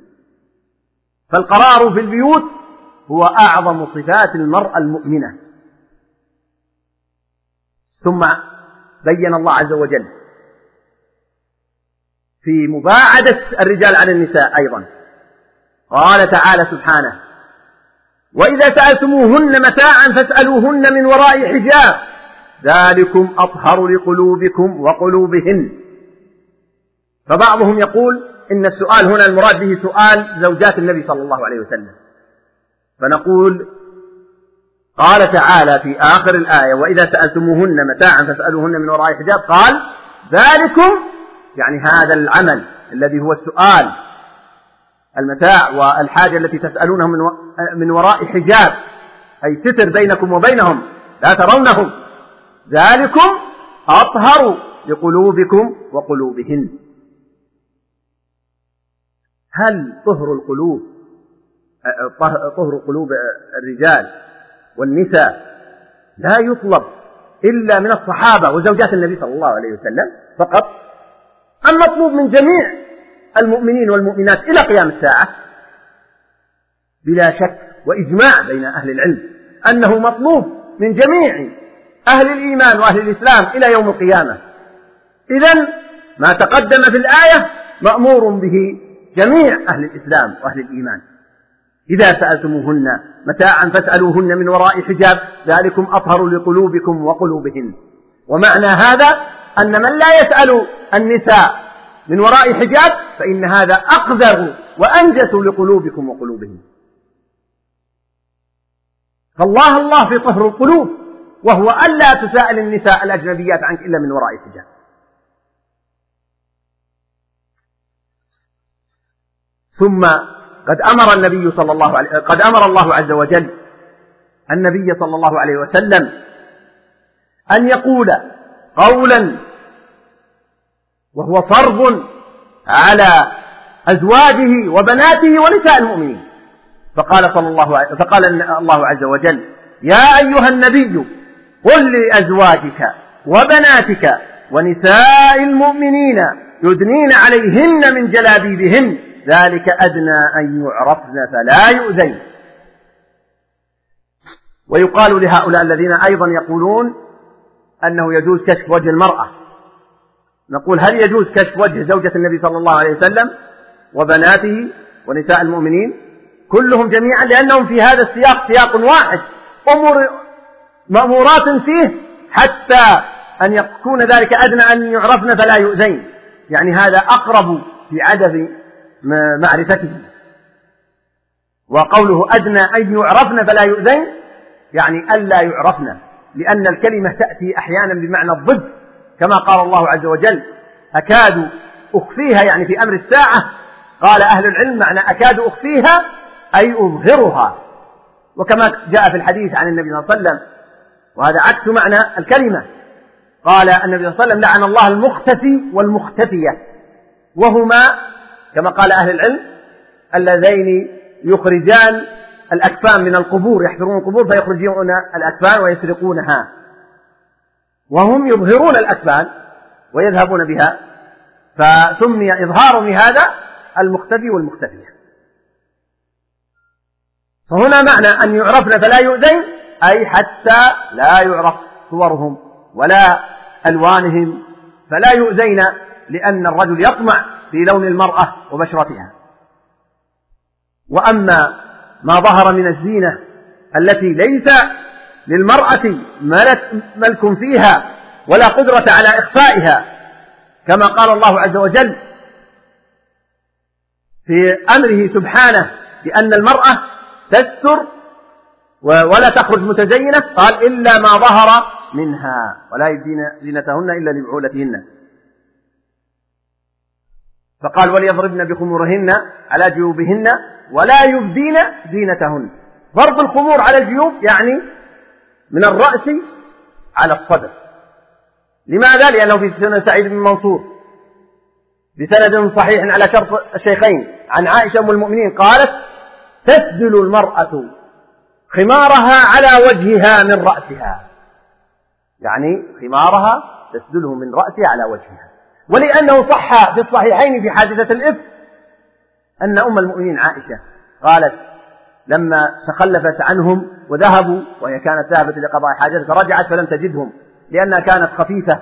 A: فالقرار في البيوت هو أعظم صفات المرأة المؤمنة. ثم بين الله عز وجل في مباعدة الرجال عن النساء أيضا. قال تعالى سبحانه وإذا سألتموهن متاعا فاسألوهن من وراء حجاب ذلكم أطهر لقلوبكم وقلوبهن. فبعضهم يقول إن السؤال هنا المراد به سؤال زوجات النبي صلى الله عليه وسلم. فنقول قال تعالى في آخر الآية وإذا سألتموهن متاعا فاسألوهن من وراء حجاب قال ذلكم يعني هذا العمل الذي هو السؤال المتاع والحاجة التي تسألونه من من وراء حجاب أي ستر بينكم وبينهم لا ترونهم. ذلكم أطهر لقلوبكم وقلوبهن. هل طهر القلوب طهر قلوب الرجال والنساء لا يطلب إلا من الصحابة وزوجات النبي صلى الله عليه وسلم فقط؟ المطلوب من جميع المؤمنين والمؤمنات إلى قيام الساعة بلا شك وإجماع بين أهل العلم أنه مطلوب من جميع أهل الإيمان وأهل الإسلام إلى يوم القيامة. إذا ما تقدم في الآية مأمور به جميع أهل الإسلام وأهل الإيمان. إذا سألتموهن متاعا فاسألوهن من وراء حجاب ذلكم أطهر لقلوبكم وقلوبهن. ومعنى هذا أن من لا يسأل النساء من وراء حجاب فإن هذا أقذر وأنجس لقلوبكم وقلوبهم. فالله الله في طهر القلوب وهو ألا تسائل النساء الأجنبيات عنك إلا من وراء حجاب ثم قد أمر النبي صلى الله عليه قد أمر الله عز وجل النبي صلى الله عليه وسلم أن يقول قولا وهو فرض على أزواجه وبناته ونساء المؤمنين. فقال صلى الله عليه فقال الله عز وجل يا أيها النبي قل لأزواجك وبناتك ونساء المؤمنين يدنين عليهن من جلابيبهن. ذلك أدنى أن يعرفن فلا يؤذين. ويقال لهؤلاء الذين أيضا يقولون أنه يجوز كشف وجه المرأة. نقول هل يجوز كشف وجه زوجة النبي صلى الله عليه وسلم وبناته ونساء المؤمنين؟ كلهم جميعا لأنهم في هذا السياق سياق واحد أمور مأمورات فيه حتى أن يكون ذلك أدنى أن يعرفن فلا يؤذين. يعني هذا أقرب في عدد معرفته وقوله أدنى أن يعرفن فلا يؤذين يعني ألا يعرفن لأن الكلمة تأتي أحيانا بمعنى الضد. كما قال الله عز وجل أكاد أخفيها يعني في أمر الساعة قال أهل العلم معنى أكاد أخفيها أي أظهرها. وكما جاء في الحديث عن النبي صلى الله عليه وسلم وهذا عكس معنى الكلمة. قال النبي صلى الله عليه وسلم لعن الله المختفي والمختفية وهما كما قال أهل العلم اللذين يخرجان الأكفان من القبور يحفرون القبور فيخرجون الأكفان ويسرقونها. وهم يظهرون الأكفان ويذهبون بها فسمي إظهار لهذا المختفي والمختفية. فهنا معنى أن يعرفن فلا يؤذين أي حتى لا يعرف صورهم ولا ألوانهم فلا يؤذين لأن الرجل يطمع في لون المرأة وبشرتها. وأما ما ظهر من الزينة التي ليس للمرأة ملك فيها ولا قدرة على إخفائها كما قال الله عز وجل في أمره سبحانه بأن المرأة تستر ولا تخرج متزينة قال إلا ما ظهر منها ولا يبدين زينتهن إلا لبعولتهن. فقال وليضربن بخمورهن على جيوبهن ولا يبدين زينتهن. ضرب الخمور على الجيوب يعني من الرأس على الصدر. لماذا؟ لأنه في سنة سعيد بن منصور. بسند صحيح على شرط الشيخين. عن عائشة أم المؤمنين قالت تسدل المرأة خمارها على وجهها من رأسها. يعني خمارها تسدله من رأسها على وجهها. ولأنه صح في الصحيحين في حادثة الإفك أن أم المؤمنين عائشة قالت لما تخلفت عنهم وذهبوا وهي كانت ذهبت لقضاء حاجتها فرجعت فلم تجدهم لأنها كانت خفيفة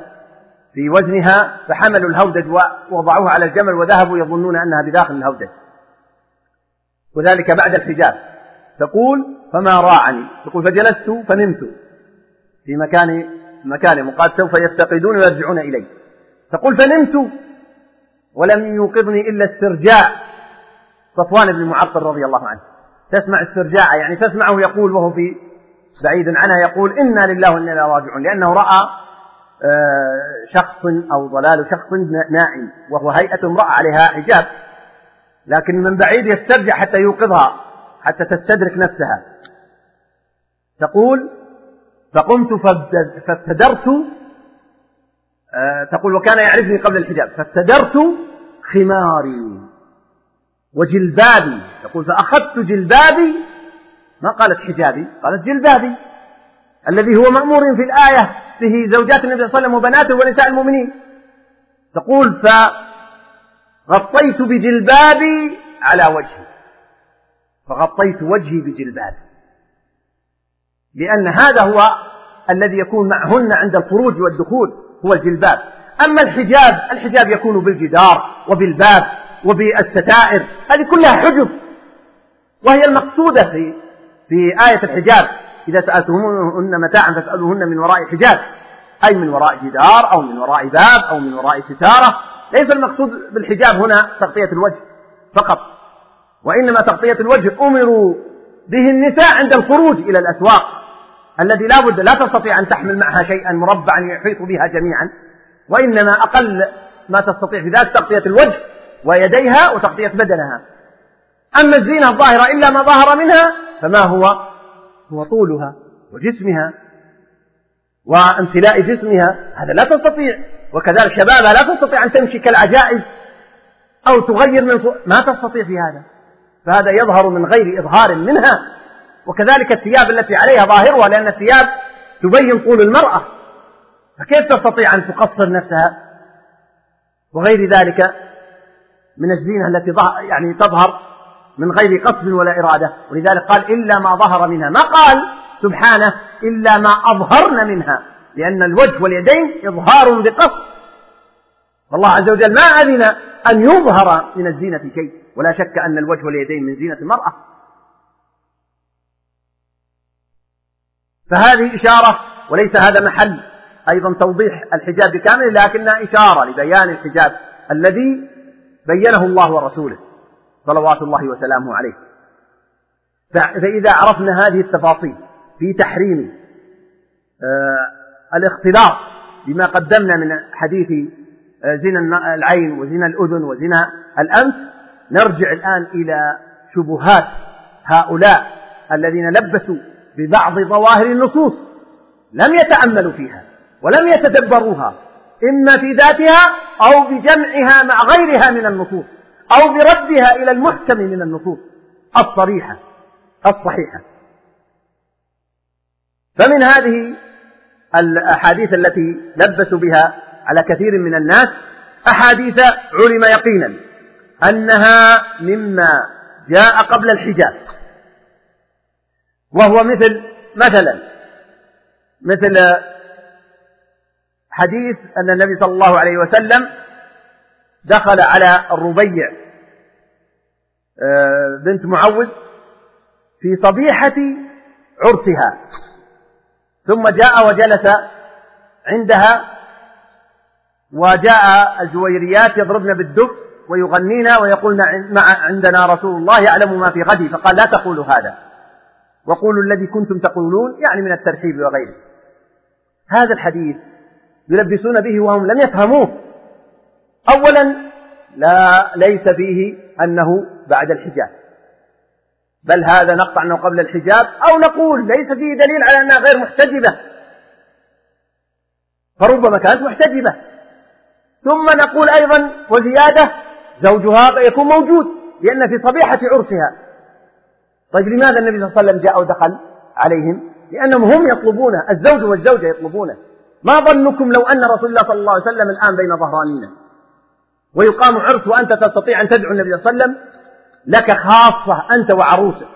A: في وزنها فحملوا الهودج ووضعوها على الجمل وذهبوا يظنون أنها بداخل الهودج. وذلك بعد الحجاب. تقول فما راعني؟ تقول فجلست فنمت في مكان مكان وقال سوف يفتقدون ويرجعون إلي. تقول فنمت ولم يوقظني إلا استرجاع صفوان بن معطل رضي الله عنه. تسمع استرجاعه يعني تسمعه يقول وهو في بعيد عنها يقول إنا لله وإنا راجعون لأنه رأى آه، شخص أو ضلال شخص نائم وهو هيئة امرأة عليها حجاب. لكن من بعيد يسترجع حتى يوقظها حتى تستدرك نفسها. تقول فقمت فابتدرت آه، تقول وكان يعرفني قبل الحجاب فابتدرت خماري. وجلبابي. تقول فأخذت جلبابي. ما قالت حجابي قالت جلبابي. الذي هو مأمور في الآية به زوجات النبي صلى الله عليه وسلم وبناته ونساء المؤمنين. تقول فغطيت بجلبابي على وجهي. فغطيت وجهي بجلبابي. لأن هذا هو الذي يكون معهن عند الخروج والدخول هو الجلباب. أما الحجاب الحجاب يكون بالجدار وبالباب. وبالستائر. هذه كلها حجب. وهي المقصودة في في آية الحجاب. إذا سألتموهن متاعا فاسألوهن من وراء حجاب. أي من وراء جدار أو من وراء باب أو من وراء ستارة. ليس المقصود بالحجاب هنا تغطية الوجه فقط. وإنما تغطية الوجه أمروا به النساء عند الخروج إلى الأسواق. الذي لا بد لا تستطيع أن تحمل معها شيئا مربعا يحيط بها جميعا. وإنما أقل ما تستطيع في ذلك تغطية الوجه ويديها وتغطية بدنها. أما الزينة الظاهرة إلا ما ظهر منها فما هو؟ هو طولها وجسمها وامتلاء جسمها. هذا لا تستطيع. وكذلك شبابها لا تستطيع أن تمشي كالعجائز أو تغير من ما تستطيع في هذا. فهذا يظهر من غير إظهار منها. وكذلك الثياب التي عليها ظاهرها لأن الثياب تبين طول المرأة. فكيف تستطيع أن تقصر نفسها؟ وغير ذلك من الزينة التي يعني تظهر من غير قصد ولا إرادة. ولذلك قال إلا ما ظهر منها. ما قال سبحانه إلا ما أظهرن منها. لأن الوجه واليدين إظهار بقصد. فالله عز وجل ما أذن أن يظهر من الزينة شيء. ولا شك أن الوجه واليدين من زينة المرأة. فهذه إشارة وليس هذا محل. أيضا توضيح الحجاب بكامل لكنها إشارة لبيان الحجاب الذي بينه الله ورسوله صلوات الله وسلامه عليه. فإذا عرفنا هذه التفاصيل في تحريم آه، الاختلاط بما قدمنا من حديث زنا العين وزنا الأذن وزنا الأنف نرجع الآن إلى شبهات هؤلاء الذين لبسوا ببعض ظواهر النصوص لم يتأملوا فيها ولم يتدبروها. إما في ذاتها أو بجمعها مع غيرها من النصوص أو بردها إلى المحكم من النصوص الصريحة الصحيحة. فمن هذه الأحاديث التي لبسوا بها على كثير من الناس أحاديث علم يقينا أنها مما جاء قبل الحجاب وهو مثل مثلا مثل حديث أن النبي صلى الله عليه وسلم دخل على الربيع آه، بنت معوذ في صبيحة عرسها ثم جاء وجلس عندها وجاء الجويريات يضربن بالدف ويغنين ويقولن عندنا رسول الله يعلم ما في غدي فقال لا تقولوا هذا. وقولوا الذي كنتم تقولون يعني من الترحيب وغيره. هذا الحديث يلبسون به وهم لم يفهموه. أولا لا ليس فيه أنه بعد الحجاب. بل هذا نقطع أنه قبل الحجاب أو نقول ليس فيه دليل على أنها غير محتجبة. فربما كانت محتجبة. ثم نقول أيضا وزيادة زوجها يكون موجود لأن في صبيحة عرسها. طيب لماذا النبي صلى الله عليه وسلم جاء ودخل عليهم؟ لأنهم هم يطلبونه الزوج والزوجة يطلبونه. ما ظنكم لو أن رسول الله صلى الله عليه وسلم الآن بين ظهرانينا؟ ويقام عرس وأنت تستطيع أن تدعو النبي صلى الله عليه وسلم لك خاصة أنت وعروسك.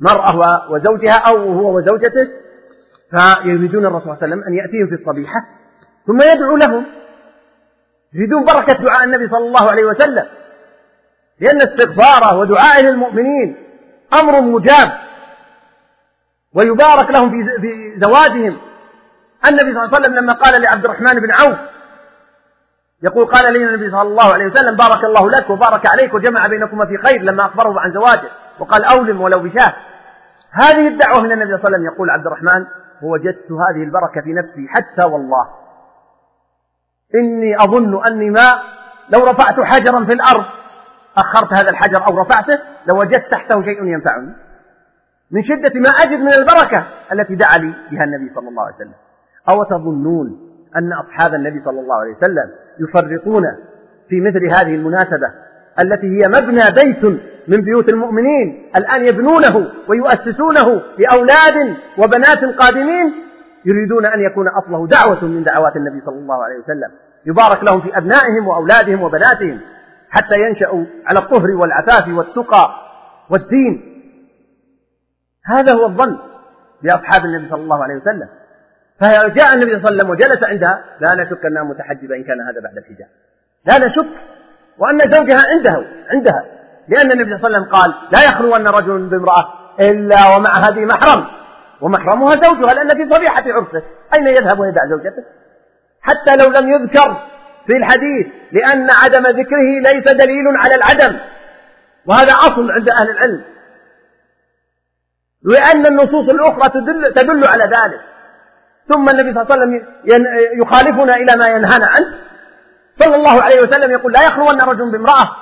A: مرأة وزوجها أو هو وزوجته فيريدون الرسول صلى الله عليه وسلم أن يأتيهم في الصبيحة ثم يدعو لهم. يريدون بركة دعاء النبي صلى الله عليه وسلم لأن استغفاره ودعائه للمؤمنين أمر مجاب. ويبارك لهم في زواجهم. النبي صلى الله عليه وسلم لما قال لعبد الرحمن بن عوف يقول قال لي النبي صلى الله عليه وسلم بارك الله لك وبارك عليك وجمع بينكما في خير لما أخبره عن زواجه. وقال أولم ولو بشاه. هذه الدعوة من النبي صلى الله عليه وسلم يقول عبد الرحمن ووجدت هذه البركة في نفسي حتى والله. إني أظن أني ما لو رفعت حجرا في الأرض أخرت هذا الحجر أو رفعته لوجدت تحته شيء ينفعني. من شدة ما أجد من البركة التي دعا لي بها النبي صلى الله عليه وسلم. أو تظنون أن أصحاب النبي صلى الله عليه وسلم يفرطون في مثل هذه المناسبة التي هي مبنى بيت من بيوت المؤمنين الآن يبنونه ويؤسسونه لأولاد وبنات قادمين يريدون أن يكون أصله دعوة من دعوات النبي صلى الله عليه وسلم. يبارك لهم في أبنائهم وأولادهم وبناتهم حتى ينشأوا على الطهر والعفاف والتقى والدين. هذا هو الظن بأصحاب النبي صلى الله عليه وسلم. فجاء النبي صلى الله عليه وسلم وجلس عندها لا نشك أنها متحجبة إن كان هذا بعد الحجاب. لا نشك وأن زوجها عنده عندها. لأن النبي صلى الله عليه وسلم قال لا يخلون رجل بامرأة إلا ومع هذه محرم. ومحرمها زوجها لأن في صبيحة عرسه أين يذهب ويدع زوجته؟ حتى لو لم يذكر في الحديث لأن عدم ذكره ليس دليل على العدم. وهذا أصل عند أهل العلم. لأن النصوص الأخرى تدل, تدل على ذلك. ثم النبي صلى الله عليه وسلم يخالفنا إلى ما ينهانا عنه. صلى الله عليه وسلم يقول لا يخلون رجل بامرأة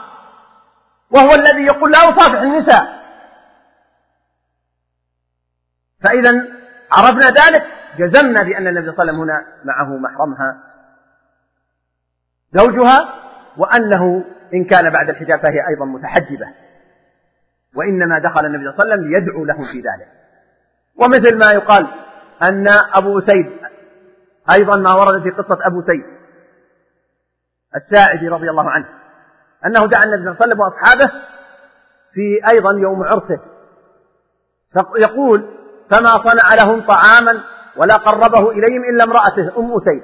A: وهو الذي يقول لا أصافح النساء. فإذا عرفنا ذلك جزمنا بأن النبي صلى الله عليه وسلم هنا معه محرمها. زوجها وأنه إن كان بعد الحجاب فهي أيضا متحجبة. وإنما دخل النبي صلى الله عليه وسلم ليدعو لهم في ذلك. ومثل ما يقال أن أبو سيد أيضا ما ورد في قصة أبو سيد الساعدي رضي الله عنه أنه دعا النبي صلى الله عليه وسلم وأصحابه في أيضا يوم عرسه. يقول فما صنع لهم طعاما ولا قربه إليهم إلا امرأته أم سيد.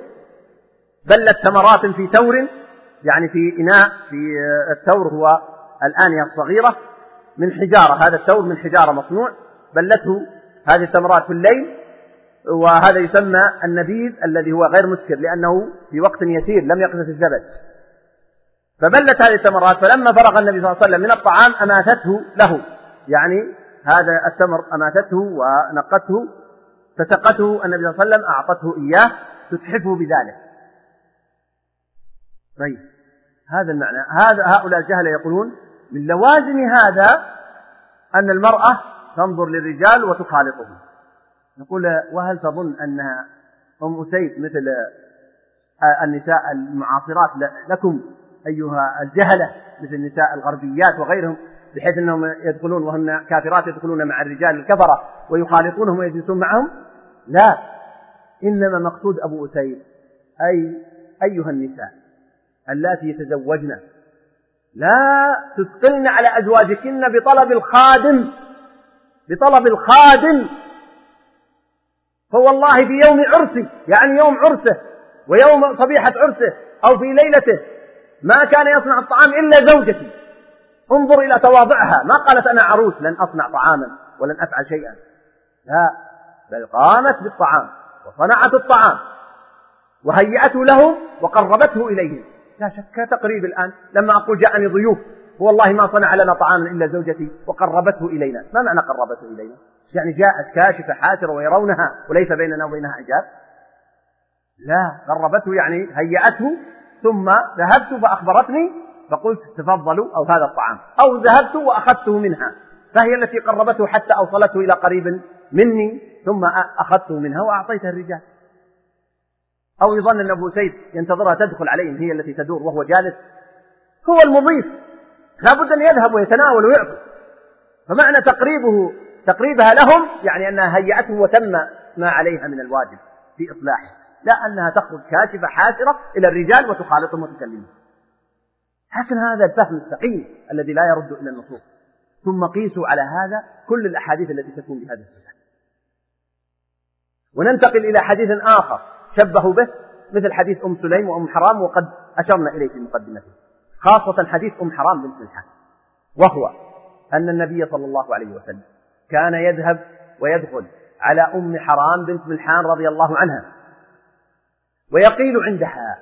A: بلت ثمرات في تور يعني في إناء في التور هو الآنية الصغيرة من حجارة هذا التور من حجارة مصنوع. بلته هذه الثمرات في الليل وهذا يسمى النبيذ الذي هو غير مسكر لأنه في وقت يسير لم يقذف الزبد. فبلت هذه الثمرات فلما فرغ النبي صلى الله عليه وسلم من الطعام أماتته له. يعني هذا التمر أماتته ونقته فسقته النبي صلى الله عليه وسلم أعطته إياه تتحفه بذلك. طيب هذا المعنى. هذا هؤلاء الجهلة يقولون من لوازم هذا أن المرأة تنظر للرجال وتخالطهم. نقول وهل تظن أن أم أسيد مثل النساء المعاصرات لكم أيها الجهلة مثل النساء الغربيات وغيرهم بحيث أنهم يدخلون وهن كافرات يدخلون مع الرجال الكفرة ويخالطونهم ويجلسون معهم؟ لا. إنما مقصود أبو أسيد أي أيها النساء اللاتي يتزوجن لا تثقلن على أزواجكن بطلب الخادم بطلب الخادم. فوالله في يوم عرسه يعني يوم عرسه ويوم صبيحة عرسه أو في ليلته ما كان يصنع الطعام إلا زوجتي. انظر إلى تواضعها. ما قالت أنا عروس لن أصنع طعاما ولن أفعل شيئا. لا بل قامت بالطعام وصنعت الطعام. وهيأته لهم وقربته إليهم. لا شك تقريب الآن لما أقول جاءني ضيوف والله ما صنع لنا طعاما إلا زوجتي وقربته إلينا. ما معنى قربته إلينا؟ يعني جاءت كاشفة حاسرة ويرونها وليس بيننا وبينها حجاب؟ لا قربته يعني هيأته ثم ذهبت فأخبرتني فقلت تفضلوا أو هذا الطعام أو ذهبت وأخذته منها. فهي التي قربته حتى أوصلته إلى قريب مني ثم أخذته منها وأعطيته الرجال. أو يظن أن أبو سيد ينتظرها تدخل عليهم هي التي تدور وهو جالس. هو المضيف. لابد أن يذهب ويتناول ويعطي فمعنى تقريبه تقريبها لهم يعني أنها هيأته وتم ما عليها من الواجب في إصلاحه لا أنها تخرج كاشفة حاسرة إلى الرجال وتخالطهم وتكلمهم لكن هذا الفهم السقيم الذي لا يرد إلى النصوص. ثم قيسوا على هذا كل الأحاديث التي تكون بهذا الصفة. وننتقل إلى حديث آخر شبهوا به مثل حديث أم سليم وأم حرام وقد أشرنا إليه في مقدمته. خاصة حديث أم حرام بنت الحارث وهو أن النبي صلى الله عليه وسلم كان يذهب ويدخل على أم حرام بنت ملحان رضي الله عنها. ويقيل عندها.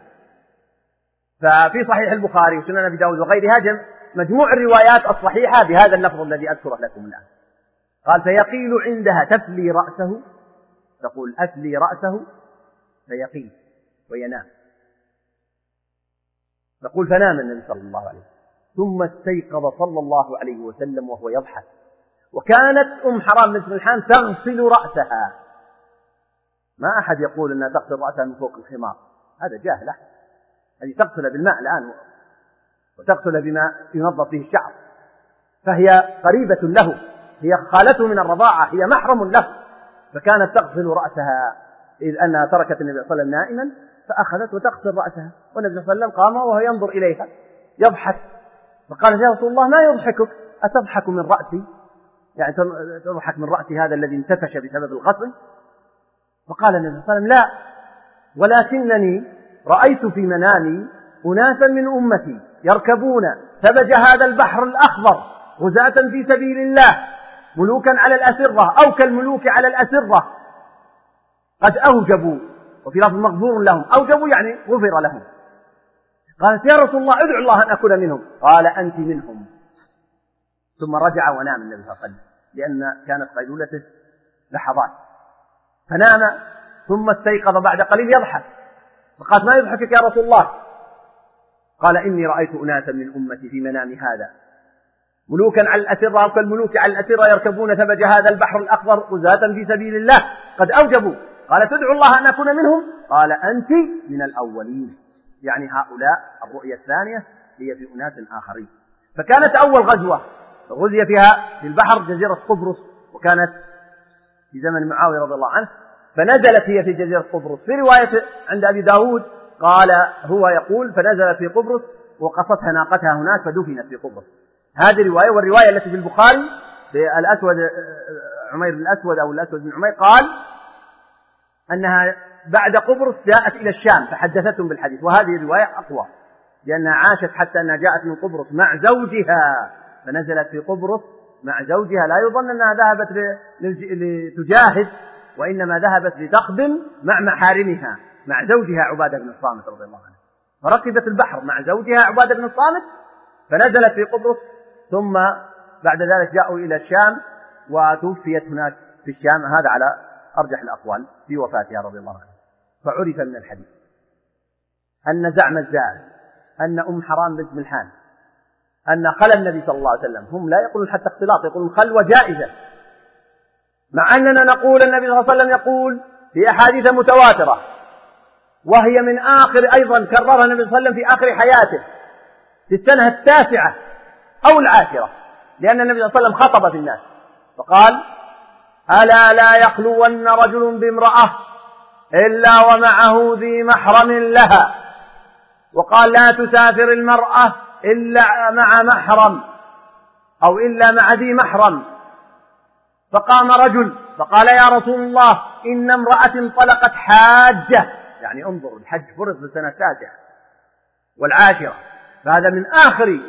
A: ففي صحيح البخاري وسنن أبي داود وغيرها مجموع الروايات الصحيحة بهذا اللفظ الذي أذكره لكم الآن. قال فيقيل عندها تفلي رأسه؟ تقول أفلي رأسه؟ فيقيل وينام. تقول فنام النبي صلى الله عليه وسلم. ثم استيقظ صلى الله عليه وسلم وهو يضحك. وكانت أم حرام بنت ملحان تغسل رأسها. ما أحد يقول أنها تغسل رأسها من فوق الخمار هذا جاهل. أحد هذه تغسل بالماء الآن وتغسل بما ينظف به الشعر. فهي قريبة له. هي خالته من الرضاعة. هي محرم له. فكانت تغسل رأسها. إذ أنها تركت النبي صلى الله عليه وسلم نائما فأخذت وتغسل رأسها. والنبي صلى الله عليه وسلم قام وهو ينظر إليها. يضحك. فقالت يا رسول الله ما يضحكك؟ أتضحك من رأسي؟ يعني تضحك من رأسي هذا الذي انتفش بسبب الغسل فقال النبي صلى الله عليه وسلم لا ولكنني رأيت في منامي أناسا من أمتي يركبون ثبج هذا البحر الأخضر غزاة في سبيل الله ملوكا على الأسرة أو كالملوك على الأسرة. قد أوجبوا وفي لفظ مغفور لهم أوجبوا يعني غفر لهم. قالت يا رسول الله ادعو الله أن أكون منهم. قال أنت منهم. ثم رجع ونام النبي صلى الله عليه وسلم لأن كانت قيلولته لحظات. فنام ثم استيقظ بعد قليل يضحك. فقالت ما يضحكك يا رسول الله؟ قال إني رأيت أناسا من أمتي في منام هذا. ملوكا على الأسرة أو كالملوك على الأسرة يركبون ثبج هذا البحر الأخضر غزاة في سبيل الله. قد أوجبوا. قال تدعو الله أن أكون منهم؟ قال أنت من الأولين. يعني هؤلاء الرؤية الثانية هي في أناس آخرين. فكانت أول غزوة. غزي فيها في البحر جزيرة قبرص وكانت في زمن معاوية رضي الله عنه فنزلت هي في جزيرة قبرص. في رواية عند أبي داود قال هو يقول فنزلت في قبرص وقصتها ناقتها هناك فدفنت في قبرص. هذه رواية والرواية التي في البخاري الأسود عمير بن الأسود أو الأسود بن عمير قال أنها بعد قبرص جاءت إلى الشام فحدثتهم بالحديث. وهذه الرواية أقوى لأنها عاشت حتى أنها جاءت من قبرص مع زوجها. فنزلت في قبرص مع زوجها. لا يظن أنها ذهبت لتجاهد وإنما ذهبت لتخدم مع محارمها مع زوجها عبادة بن الصامت رضي الله عنه. فركبت البحر مع زوجها عبادة بن الصامت فنزلت في قبرص. ثم بعد ذلك جاءوا إلى الشام وتوفيت هناك في الشام. هذا على أرجح الأقوال في وفاتها رضي الله عنها فعرف من الحديث أن زعم الزائر أن أم حرام بنت ملحان أن خل النبي صلى الله عليه وسلم هم لا يقولون حتى اختلاط يقولون خلوة جائزة مع أننا نقول النبي صلى الله عليه وسلم يقول في أحاديث متواترة وهي من آخر أيضا كررها النبي صلى الله عليه وسلم في آخر حياته في السنة التاسعة أو العاشرة لأن النبي صلى الله عليه وسلم خطب في الناس. فقال ألا لا يخلون رجل بامرأة إلا ومعه ذي محرم لها. وقال لا تسافر المرأة إلا مع محرم أو إلا مع ذي محرم. فقام رجل فقال يا رسول الله إن امرأة انطلقت حاجة. يعني انظر الحج فرض في السنة التاسعة والعاشرة. فهذا من آخر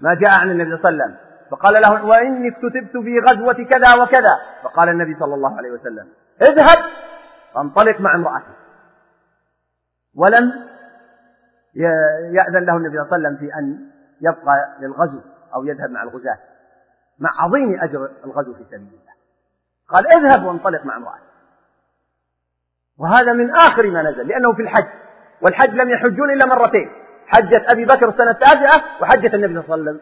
A: ما جاء عن النبي صلى الله عليه وسلم. فقال له وإني اكتتبت في غزوة كذا وكذا. فقال النبي صلى الله عليه وسلم اذهب فانطلق مع امرأتك. ولم يأذن له النبي صلى الله عليه وسلم في أن يبقى للغزو أو يذهب مع الغزاة. مع عظيم أجر الغزو في سبيل الله. قال اذهب وانطلق مع امرأتك. وهذا من آخر ما نزل لأنه في الحج. والحج لم يحجون إلا مرتين. حجة أبي بكر السنة التاسعة وحجة النبي صلى الله عليه وسلم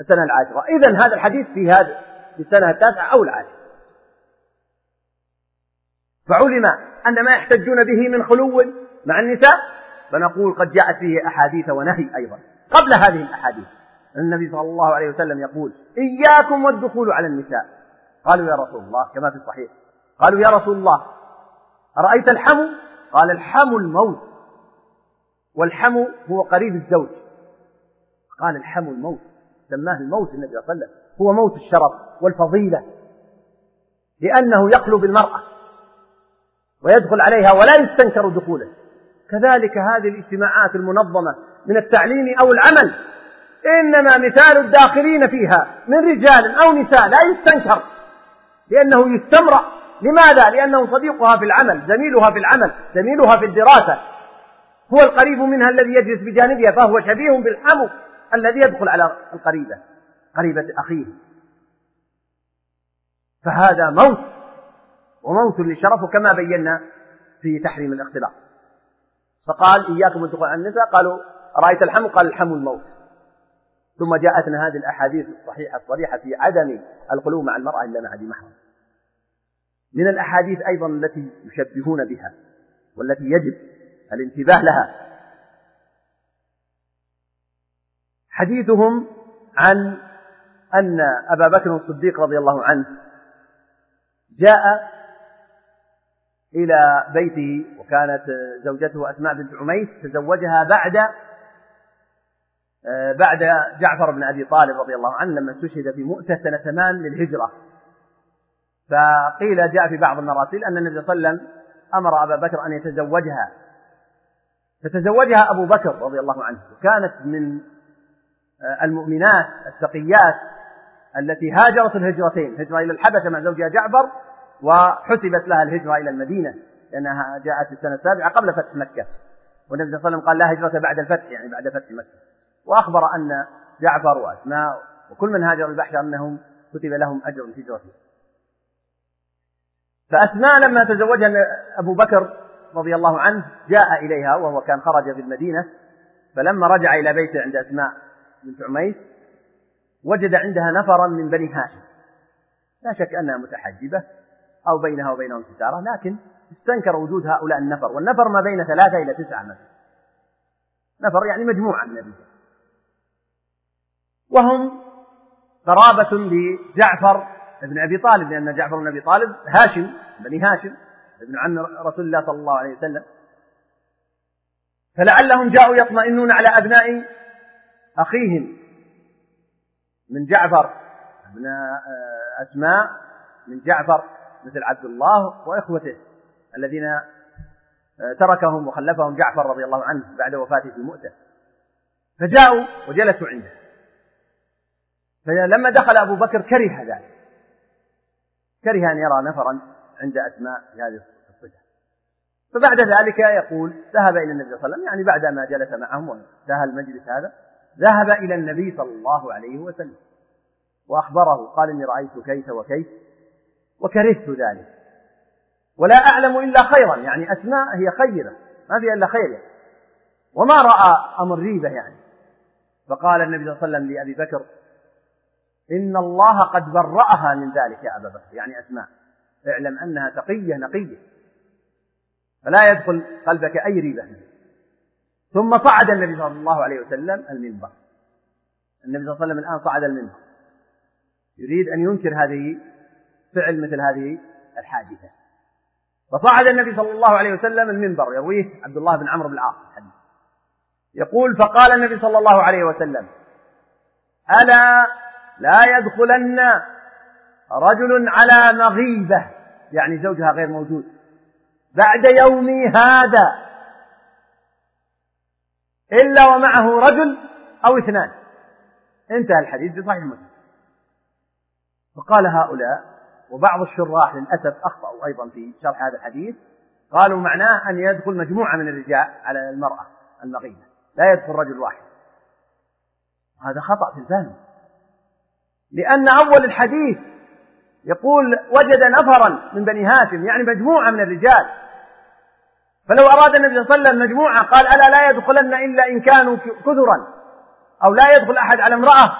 A: السنة العاشرة. إذا هذا الحديث في هذا في السنة التاسعة أو العاشرة. فعلم أن ما يحتجون به من خلو مع النساء فنقول قد جاءت فيه أحاديث ونهي أيضا. قبل هذه الأحاديث. النبي صلى الله عليه وسلم يقول إياكم والدخول على النساء. قالوا يا رسول الله. كما في الصحيح. قالوا يا رسول الله. أرأيت الحمو قال الحمو الموت. والحمو هو قريب الزوج. قال الحمو الموت. سماه الموت النبي صلى الله عليه وسلم. هو موت الشرف والفضيلة. لأنه يخلو بالمرأة. ويدخل عليها ولا يستنكر دخوله. كذلك هذه الاجتماعات المنظمة من التعليم أو العمل إنما مثال الداخلين فيها من رجال أو نساء لا يستنكر لأنه يستمرأ. لماذا؟ لأنه صديقها في العمل زميلها في العمل زميلها في الدراسة. هو القريب منها الذي يجلس بجانبها فهو شبيه بالحمو الذي يدخل على القريبة قريبة أخيه. فهذا موت وموت للشرف كما بينا في تحريم الاختلاط. فقال إياكم الدخول على النساء. قالوا رأيت الحمو قال الحمو الموت. ثم جاءتنا هذه الأحاديث الصحيحة الصريحة في عدم الخلو مع المرأة إلا مع ذي محرم. من الأحاديث أيضا التي يشبهون بها والتي يجب الانتباه لها. حديثهم عن أن أبا بكر الصديق رضي الله عنه جاء إلى بيته وكانت زوجته أسماء بنت عميس تزوجها بعد بعد جعفر بن أبي طالب رضي الله عنه لما استشهد في مؤتة سنة ثمان للهجرة. فقيل جاء في بعض المراسيل أن النبي صلى الله عليه وسلم أمر أبا بكر أن يتزوجها. فتزوجها أبو بكر رضي الله عنه. وكانت من المؤمنات التقيات التي هاجرت الهجرتين هجرة إلى الحبشة مع زوجها جعفر وحسبت لها الهجرة إلى المدينة لأنها جاءت في السنة السابعة قبل فتح مكة. والنبي صلى الله عليه وسلم قال لا هجرة بعد الفتح يعني بعد فتح مكة. وأخبر أن جعفر وأسماء وكل من هاجر البحر أنهم كتب لهم أجر الهجرة فأسماء لما تزوجها أبو بكر رضي الله عنه جاء إليها وهو كان خرج في المدينة. فلما رجع إلى بيته عند أسماء بنت عميس وجد عندها نفرا من بني هاشم. لا شك أنها متحجبة. أو بينها وبينهم ستارة لكن استنكر وجود هؤلاء النفر والنفر ما بين ثلاثة إلى تسعة مثلا. نفر يعني مجموعة من الرجال. وهم قرابة لجعفر بن أبي طالب لأن جعفر بن أبي طالب هاشم بني هاشم ابن عم رسول الله صلى الله عليه وسلم. فلعلهم جاءوا يطمئنون على أبناء أخيهم من جعفر أبناء أسماء من جعفر. مثل عبد الله وإخوته الذين تركهم وخلفهم جعفر رضي الله عنه بعد وفاته في مؤتة فجاءوا وجلسوا عنده. فلما دخل أبو بكر كره ذلك. كره أن يرى نفرا عند أسماء هذه الصفة. فبعد ذلك يقول ذهب إلى النبي صلى الله عليه وسلم يعني بعد ما جلس معهم وانتهى المجلس هذا ذهب إلى النبي صلى الله عليه وسلم. وأخبره قال إني رأيت كيف وكيف. وكرهت ذلك. ولا أعلم إلا خيرا يعني أسماء هي خيرة ما فيها إلا خير يعني. وما رأى أمر ريبة يعني. فقال النبي صلى الله عليه وسلم لأبي بكر إن الله قد برأها من ذلك يا أبا بكر يعني أسماء. اعلم أنها تقية نقية. فلا يدخل قلبك أي ريبة. ثم صعد النبي صلى الله عليه وسلم المنبر. النبي صلى الله عليه وسلم الآن صعد المنبر. يريد أن ينكر هذه فعل مثل هذه الحادثة. فصعد النبي صلى الله عليه وسلم المنبر يرويه عبد الله بن عمرو بن العاص الحديث. يقول فقال النبي صلى الله عليه وسلم ألا لا يدخلن رجل على مغيبة؟ يعني زوجها غير موجود. بعد يومي هذا إلا ومعه رجل أو اثنان. انتهى الحديث في صحيح مسلم. فقال هؤلاء وبعض الشراح للأسف أخطأوا أيضا في شرح هذا الحديث. قالوا معناه أن يدخل مجموعة من الرجال على المرأة المغيبة لا يدخل رجل واحد. هذا خطأ في الفهم. لأن أول الحديث يقول وجد نفرا من بني هاشم يعني مجموعة من الرجال. فلو أراد النبي صلى الله عليه وسلم مجموعة قال ألا لا يدخلن إلا إن كانوا كثرا أو لا يدخل أحد على امرأة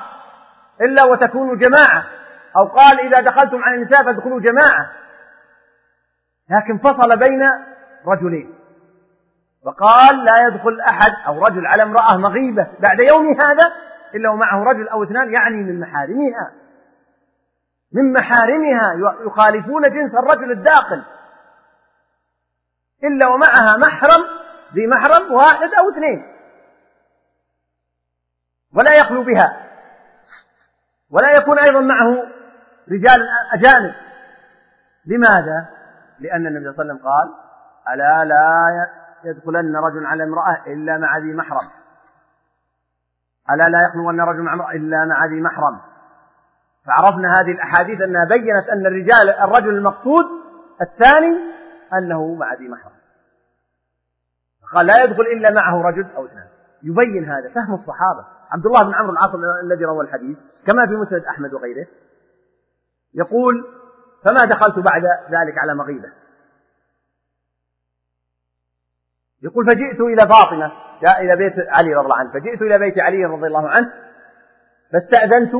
A: إلا وتكونوا جماعة. أو قال إذا دخلتم على النساء فادخلوا جماعة. لكن فصل بين رجلين. فقال لا يدخل أحد أو رجل على امرأة مغيبة بعد يوم هذا إلا ومعه رجل أو اثنان يعني من محارمها. من محارمها يخالفون جنس الرجل الداخل. إلا ومعها محرم ذي محرم واحد أو اثنين. ولا يخلو بها. ولا يكون أيضا معه رجال أجانب. لماذا؟ لأن النبي صلى الله عليه وسلم قال ألا لا يدخلن رجل على امرأة إلا مع ذي محرم. ألا لا يخلون رجل مع امرأة إلا مع ذي محرم. فعرفنا هذه الأحاديث أنها بينت أن الرجال الرجل المقصود الثاني أنه مع ذي محرم. قال لا يدخل إلا معه رجل أو اثنان. يبين هذا فهم الصحابة. عبد الله بن عمرو العاص الذي روى الحديث كما في مسند أحمد وغيره يقول فما دخلت بعد ذلك على مغيبة؟ يقول فجئت إلى فاطمة جاء إلى بيت علي رضي الله عنه. فجئت إلى بيت علي رضي الله عنه فاستأذنت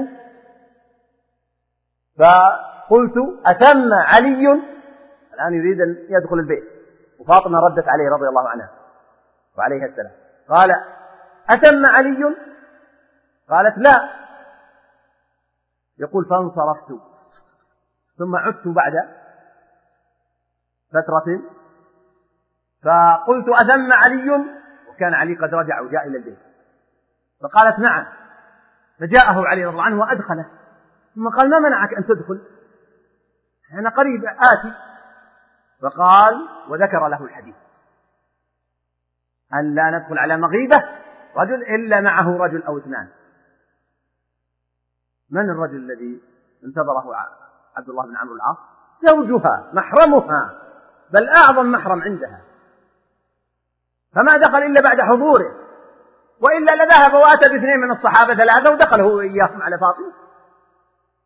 A: فقلت أتم علي الآن يريد أن يدخل البيت. وفاطمة ردت عليه رضي الله عنها وعليها السلام. قال أتم علي؟ قالت لا. يقول فانصرفت. ثم عدت بعد فترة. فقلت أثم علي وكان علي قد رجع وجاء إلى البيت. فقالت نعم. فجاءه علي رضي الله عنه وأدخله. ثم قال ما منعك أن تدخل؟ أنا قريب آتي. فقال وذكر له الحديث. أن لا ندخل على مغيبة رجل إلا معه رجل أو اثنان. من الرجل الذي انتظره عبد الله بن عمرو العاص زوجها محرمها بل أعظم محرم عندها. فما دخل إلا بعد حضوره وإلا لذهب وأتى باثنين من الصحابة ثلاثة ودخل هو وإياهم على فاطمة.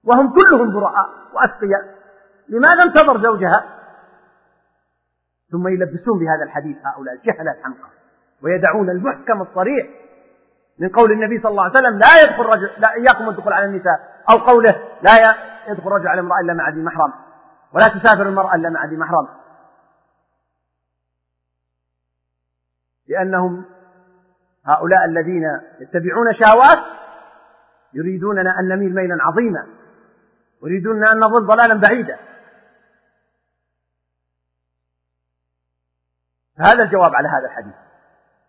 A: وهم كلهم براء وأتقياء. لماذا انتظر زوجها؟ ثم يلبسون بهذا الحديث هؤلاء الجهلة الحمقى ويدعون المحكم الصريح من قول النبي صلى الله عليه وسلم لا يدخل رجل لا إياكم الدخول على النساء. أو قوله لا يدخل رجل على امرأة إلا مع ذي محرم ولا تسافر المرأة إلا مع ذي محرم. لأنهم هؤلاء الذين يتبعون شهوات يريدوننا أن نميل ميلا عظيما يريدوننا أن نضل ضلالا بعيدا. هذا الجواب على هذا الحديث.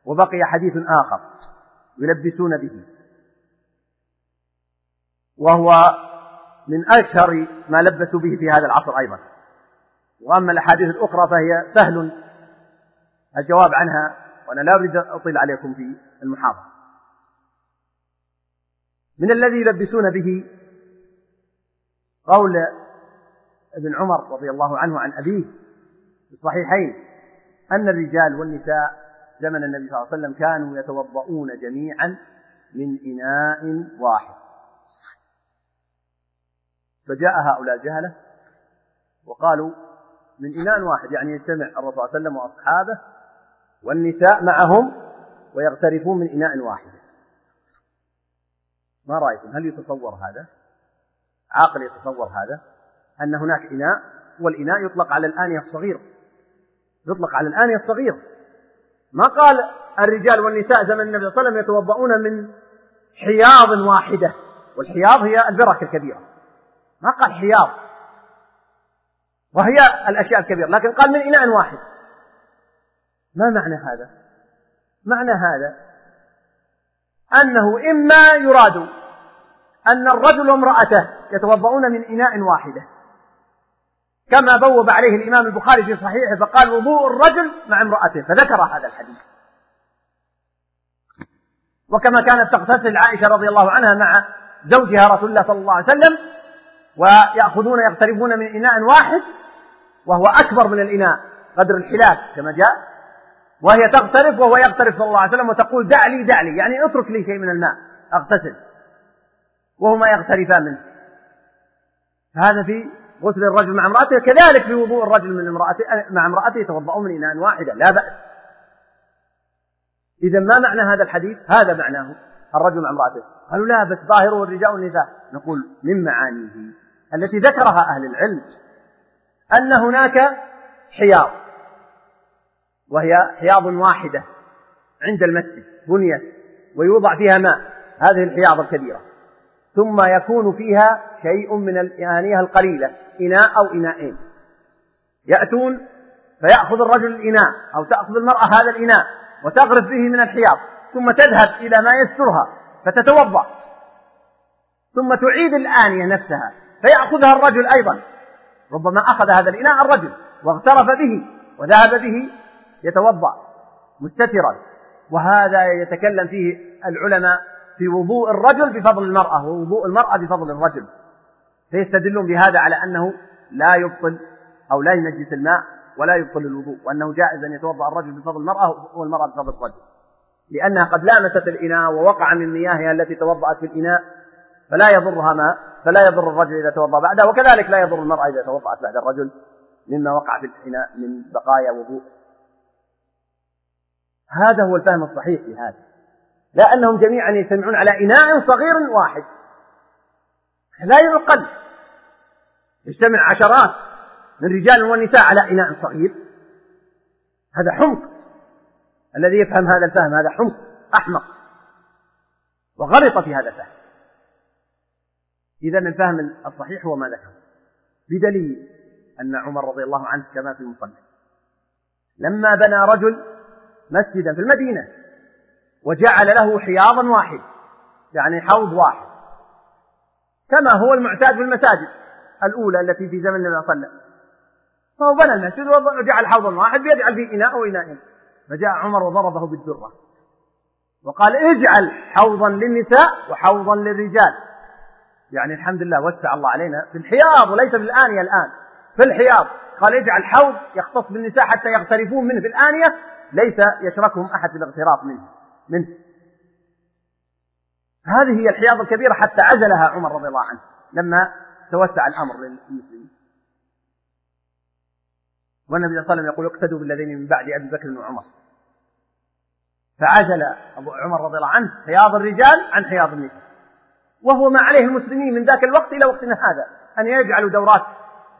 A: وبقي حديث آخر يلبسون به. وهو من أشهر ما لبسوا به في هذا العصر أيضا. وأما الأحاديث الأخرى فهي سهل الجواب عنها وأنا لا أريد أطيل عليكم في المحاضرة. من الذي يلبسون به قول ابن عمر رضي الله عنه عن أبيه في الصحيحين أن الرجال والنساء زمن النبي صلى الله عليه وسلم كانوا يتوضؤون جميعا من إناء واحد. فجاء هؤلاء الجهلة وقالوا من إناء واحد يعني يجتمع الرسول صلى الله عليه وسلم وأصحابه والنساء معهم ويغترفون من إناء واحد. ما رأيكم؟ هل يتصور هذا؟ عاقل يتصور هذا؟ أن هناك إناء والإناء يطلق على الآنية الصغيرة. يطلق على الآنية الصغيرة. ما قال الرجال والنساء زمن النبي صلى الله عليه وسلم يتوضؤون من حياض واحدة والحياض هي البركة الكبيرة. ما قال حياض. وهي الأشياء الكبيرة لكن قال من إناء واحد. ما معنى هذا؟ معنى هذا أنه إما يراد أن الرجل وامرأته يتوضؤون من إناء واحدة. كما بوب عليه الإمام البخاري في صحيحه فقال وضوء الرجل مع امرأته فذكر هذا الحديث. وكما كانت تغتسل عائشة رضي الله عنها مع زوجها رسول الله صلى الله عليه وسلم ويأخذون يقتربون من إناء واحد وهو أكبر من الإناء قدر الحلاك كما جاء. وهي تغترف وهو يغترف صلى الله عليه وسلم وتقول دع لي دع لي يعني اترك لي شيء من الماء أغتسل. وهما يغترفان منه. هذا في غسل الرجل مع امرأته كذلك في وضوء الرجل من امرأته مع امرأته يتوضأون من إناء واحدة لا بأس. إذا ما معنى هذا الحديث؟ هذا معناه الرجل مع امرأته. قالوا لا بس ظاهره الرجال والنساء. نقول من معانيه؟ التي ذكرها أهل العلم أن هناك حياض وهي حياض واحدة عند المسجد بنيت ويوضع فيها ماء هذه الحياض الكبيرة. ثم يكون فيها شيء من الآنية القليلة إناء أو إناءين. يأتون فيأخذ الرجل الإناء أو تأخذ المرأة هذا الإناء وتغرف به من الحياض ثم تذهب إلى ما يسترها فتتوضأ. ثم تعيد الآنية نفسها. فيأخذها الرجل أيضا. ربما أخذ هذا الإناء الرجل واغترف به وذهب به يتوضأ مستترا. وهذا يتكلم فيه العلماء في وضوء الرجل بفضل المرأة ووضوء المرأة بفضل الرجل. فيستدلون بهذا على أنه لا يبطل أو لا ينجس الماء ولا يبطل الوضوء وأنه جائز أن يتوضأ الرجل بفضل المرأة والمرأة بفضل الرجل. لأنها قد لامست الإناء ووقع من مياهها التي توضأت في الإناء فلا يضرها ماء فلا يضر الرجل إذا توضأ بعدها وكذلك لا يضر المرأة إذا توضأت بعد الرجل مما وقع في الإناء من بقايا وضوء. هذا هو الفهم الصحيح في هذا. لا أنهم جميعا يجتمعون على إناء صغير واحد. لا يعقل. يجتمع عشرات من رجال ونساء على إناء صغير. هذا حمق. الذي يفهم هذا الفهم هذا حمق أحمق. وغلط في هذا الفهم. إذا الفهم الصحيح هو ما ذكر. بدليل أن عمر رضي الله عنه كما في المصنف. لما بنى رجل مسجدا في المدينة وجعل له حياضا واحد يعني حوض واحد. كما هو المعتاد في المساجد الأولى التي في زمن النبي صلى الله عليه وسلم. فهو بنى المسجد وجعل حوضا واحد يجعل فيه إناء أو إناءين فجاء عمر وضربه بالدرة وقال اجعل حوضا للنساء وحوضا للرجال. يعني الحمد لله وسع الله علينا في الحياض وليس في الآنية الآن في الحياض. قال اجعل حوض يختص بالنساء حتى يغترفون منه في الآنية ليس يشركهم أحد في الاغتراف منه منه. هذه هي الحياض الكبيرة حتى عزلها عمر رضي الله عنه لما توسع الأمر للمسلمين. والنبي صلى الله عليه وسلم يقول اقتدوا بالذين من بعد أبي بكر وعمر فعزل أبو عمر رضي الله عنه حياض الرجال عن حياض النساء. وهو ما عليه المسلمين من ذاك الوقت إلى وقتنا هذا أن يجعلوا دورات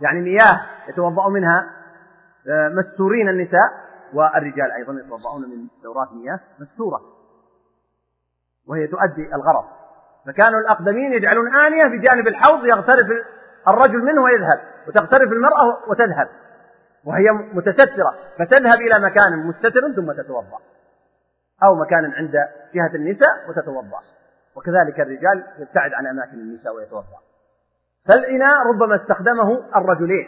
A: يعني مياه يتوضأ منها آه، مستورين النساء والرجال أيضا يتوضأون من دورات مياه مستورة وهي تؤدي الغرض. فكانوا الأقدمين يجعلون آنية بجانب الحوض يغترف الرجل منه ويذهب وتغترف المرأة وتذهب وهي متسترة فتذهب إلى مكان مستتر ثم تتوضأ أو مكان عند جهة النساء وتتوضأ. وكذلك الرجال يبتعد عن أماكن النساء ويتوضأ فالإناء ربما استخدمه الرجلين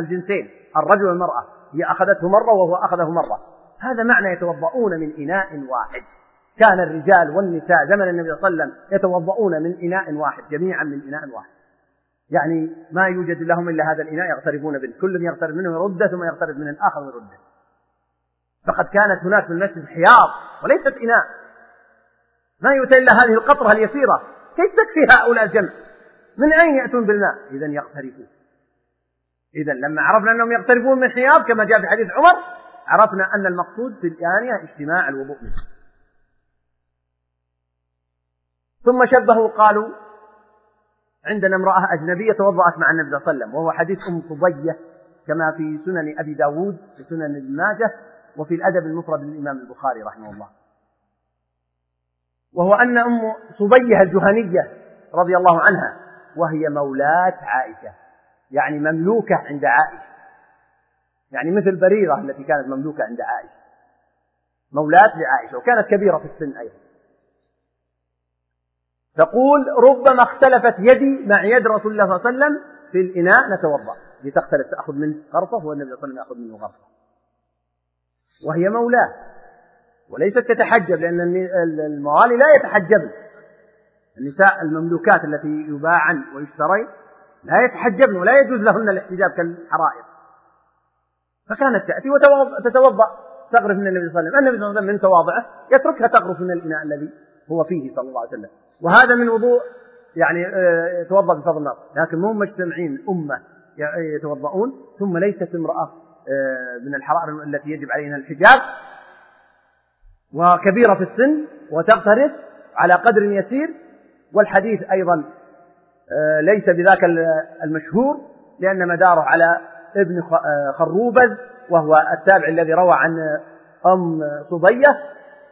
A: الجنسين الرجل والمرأة هي أخذته مرة وهو أخذه مرة. هذا معنى يتوضؤون من إناء واحد. كان الرجال والنساء زمن النبي صلى الله عليه وسلم يتوضؤون من إناء واحد جميعا من إناء واحد. يعني ما يوجد لهم إلا هذا الإناء يغترفون به كل يغترف منه ويرده ثم يغترف من الآخر ويرده فقد كانت هناك في المسجد حياض وليست إناء. ما يؤتى إلا هذه القطرة اليسيرة. كيف تكفي هؤلاء الجمع؟ من أين يأتون بالماء؟ إذا يغترفون إذا لما عرفنا أنهم يقترفون من حياض كما جاء في حديث عمر عرفنا أن المقصود في الآنية اجتماع الوضوء. منه ثم شبهوا قالوا عندنا امرأة أجنبية توضأت مع النبي صلى الله عليه وسلم وهو حديث أم صبية كما في سنن أبي داود وسنن ماجه وفي الأدب المفرد للإمام البخاري رحمه الله. وهو أن أم صبية الجهنية رضي الله عنها وهي مولاة عائشة. يعني مملوكة عند عائشة. يعني مثل بريرة التي كانت مملوكة عند عائشة. مولاة لعائشة وكانت كبيرة في السن أيضا. تقول ربما اختلفت يدي مع يد رسول الله صلى الله عليه وسلم في الإناء نتوضأ. لتختلف تأخذ منه غرفة والنبي صلى الله عليه وسلم يأخذ منه غرفة. وهي مولاة. وليست تتحجب لأن الموالي لا يتحجبن. النساء المملوكات التي يباعن ويشترين لا يتحجبن ولا يجوز لهن الاحتجاب كالحرائر. فكانت تأتي وتتوضأ تغرف من النبي صلى الله عليه وسلم. النبي صلى الله عليه وسلم من تواضعه يتركها تغرف من الإناء الذي هو فيه صلى الله عليه وسلم. وهذا من وضوء يعني آه، يتوضأ بفضل الله. لكن مو مجتمعين أمة يتوضؤون ثم ليست امرأة آه، من الحرائر التي يجب عليها الحجاب. وكبيرة في السن وتغترف على قدر يسير والحديث أيضا آه، ليس بذاك المشهور لأن مداره على ابن آه، خروبز وهو التابع الذي روى عن أم صبية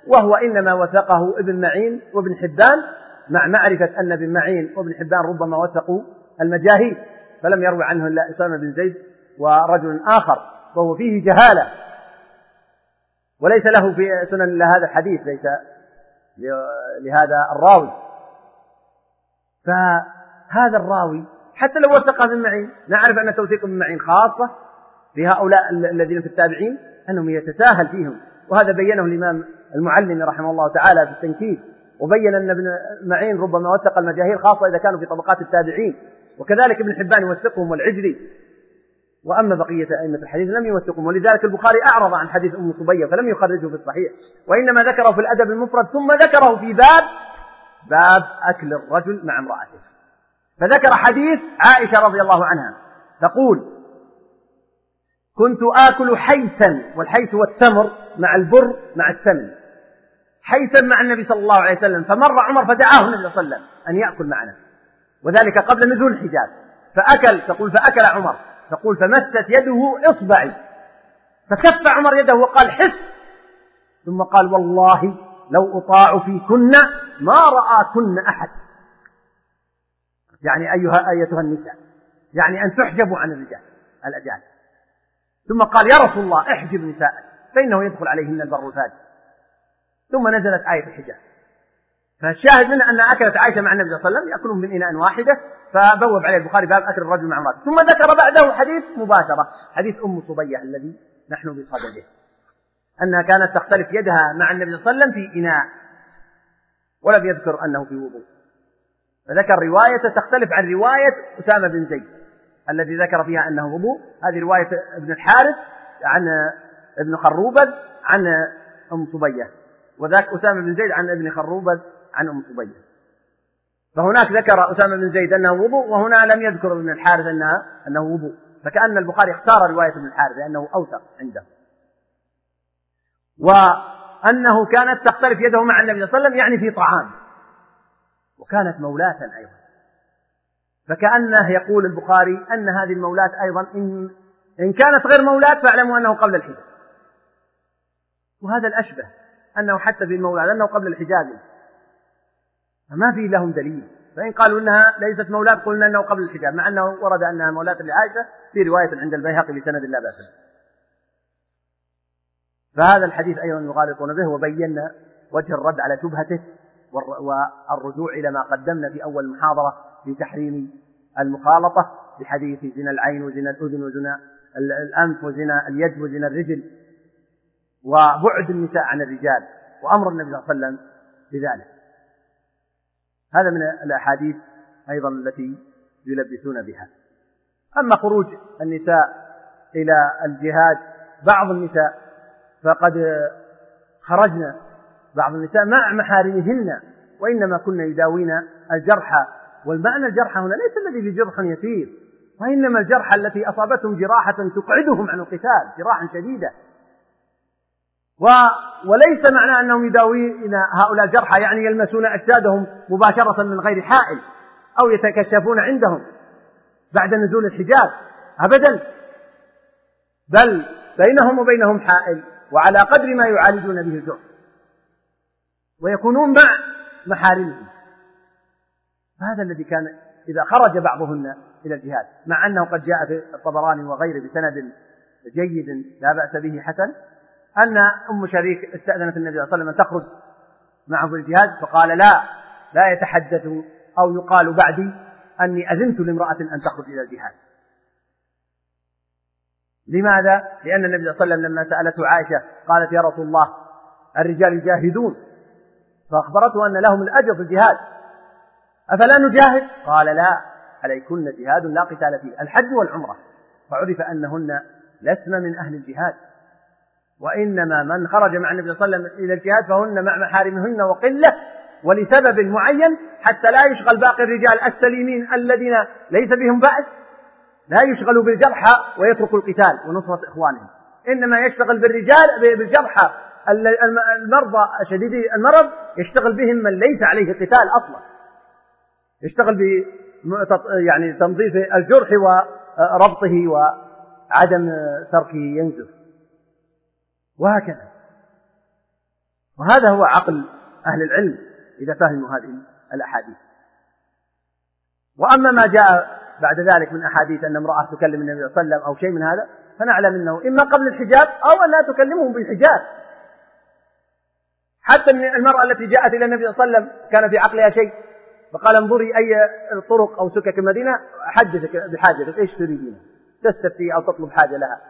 A: وهو إنما وثقه ابن معين وابن حبان مع معرفة أن ابن معين وابن حبان ربما وثقوا المجاهيل فلم يروي عنه إلا أسامة بن زيد ورجل آخر وهو فيه جهالة. وليس له في سنن هذا الحديث ليس لهذا الراوي. فهذا الراوي حتى لو وثق ابن معين نعرف أن توثيق ابن معين خاصة بهؤلاء الذين في التابعين أنهم يتساهل فيهم. وهذا بينه الإمام المعلم رحمه الله تعالى في التنكيل وبين أن ابن معين ربما وثق المجاهيل خاصة إذا كانوا في طبقات التابعين. وكذلك ابن حبان يوثقهم والعجلي. وأما بقية أئمة الحديث لم يوثقهم ولذلك البخاري أعرض عن حديث أم صبية فلم يخرجه في الصحيح وإنما ذكره في الأدب المفرد ثم ذكره في باب باب أكل الرجل مع امرأته. فذكر حديث عائشة رضي الله عنها تقول كنت آكل حيثا والحيث هو التمر مع البر مع السمن حيثا مع النبي صلى الله عليه وسلم فمر عمر فدعاه النبي صلى الله عليه وسلم أن يأكل معنا وذلك قبل نزول الحجاب فأكل تقول فأكل عمر تقول فمست يده إصبعي. فكف عمر يده وقال حس. ثم قال والله لو أطاع فيكن ما رآكن أحد. يعني أيها أيتها النساء يعني أن تحجبوا عن الرجال الأجانب. ثم قال يا رسول الله احجب نساءك فإنه يدخل عليهن البر الفاجر ثم نزلت آية الحجاب. فالشاهد منها أن أكلت عائشة مع النبي صلى الله عليه وسلم يأكلون من إناء واحدة فبوب عليه البخاري باب أكل الرجل مع امرأته. ثم ذكر بعده حديث مباشرة حديث أم صبية الذي نحن بصدده. أنها كانت تختلف يدها مع النبي صلى الله عليه وسلم في إناء ولم يذكر أنه في وضوء. فذكر رواية تختلف عن رواية أسامة بن زيد الذي ذكر فيها أنه وضوء. هذه رواية ابن الحارث عن ابن خروبد عن أم صبية وذاك أسامة بن زيد عن ابن خروبد عن أم صبية. فهناك ذكر أسامة بن زيد أنه وضوء وهنا لم يذكر ابن الحارث أنها أنه وضوء. فكأن البخاري اختار رواية ابن الحارث لأنه أوثق عنده. وأنه كانت تختلف يده مع النبي صلى الله عليه وسلم يعني في طعام. وكانت مولاة أيضا. فكأنه يقول البخاري أن هذه المولاة أيضا إن, إن كانت غير مولاة فاعلموا أنه قبل الحجاب وهذا الأشبه أنه حتى في المولاة لأنه قبل الحجاب فما في لهم دليل. فإن قالوا إنها ليست مولاة قلنا أنه قبل الحجاب مع أنه ورد أنها مولاة لعائشة في رواية عند البيهقي بسند لا بأس فهذا الحديث أيضا يغالطون به وبينا وجه الرد على شبهته والرجوع إلى ما قدمنا في أول محاضرة في تحريم المخالطة بحديث زنا العين وزنا الأذن وزنا الأنف وزنا اليد وزنا الرجل وبعد النساء عن الرجال وأمر النبي صلى الله عليه وسلم بذلك. هذا من الأحاديث أيضا التي يلبسون بها. أما خروج النساء إلى الجهاد بعض النساء فقد خرجنا بعض النساء مع محارمهن وإنما كنا يداوين الجرحى والمعنى الجرحى هنا ليس الذي في جرح يسير وإنما الجرحى التي أصابتهم جراحة تقعدهم عن القتال جراحا شديدة. وليس معنى أنهم يداوين هؤلاء الجرحى يعني يلمسون أجسادهم مباشرة من غير حائل أو يتكشفون عندهم بعد نزول الحجاب. أبدا. بل بينهم وبينهم حائل وعلى قدر ما يعالجون به الجرح. ويكونون مع محارمهم. هذا الذي كان إذا خرج بعضهن إلى الجهاد مع أنه قد جاء في الطبراني وغيره بسند جيد لا بأس به حسن أن أم شريك استأذنت النبي صلى الله عليه وسلم أن تخرج معه في الجهاد فقال لا لا يتحدث أو يقال بعدي أني أذنت لامرأة أن تخرج إلى الجهاد. لماذا؟ لأن النبي صلى الله عليه وسلم لما سألته عائشة قالت يا رسول الله الرجال يجاهدون فأخبرته أن لهم الأجر في الجهاد. أفلا نجاهد؟ قال لا عليكن جهاد لا قتال فيه الحج والعمرة. فعرف أنهن لسن من أهل الجهاد. وإنما من خرج مع النبي صلى الله عليه وسلم إلى الجهاد فهن مع محارمهن وقلة ولسبب معين حتى لا يشغل باقي الرجال السليمين الذين ليس بهم بأس لا يشغلوا بالجرحى ويتركوا القتال ونصرة إخوانهم. إنما يشتغل بالرجال بالجرحى المرضى شديدي المرض يشتغل بهم من ليس عليه قتال أصلا. يشتغل ب يعني تنظيف الجرح وربطه وعدم تركه ينزف. وهكذا. وهذا هو عقل أهل العلم إذا فهموا هذه الأحاديث. وأما ما جاء بعد ذلك من أحاديث أن امرأة تكلم النبي صلى الله عليه وسلم أو شيء من هذا فنعلم أنه إما قبل الحجاب أو أنها تكلمهم بالحجاب. حتى المرأة التي جاءت إلى النبي صلى الله عليه وسلم كان في عقلها شيء فقال انظري أي طرق أو سكك المدينة أحدثك بحاجتك إيش تريدين؟ تستفتي أو تطلب حاجة لها.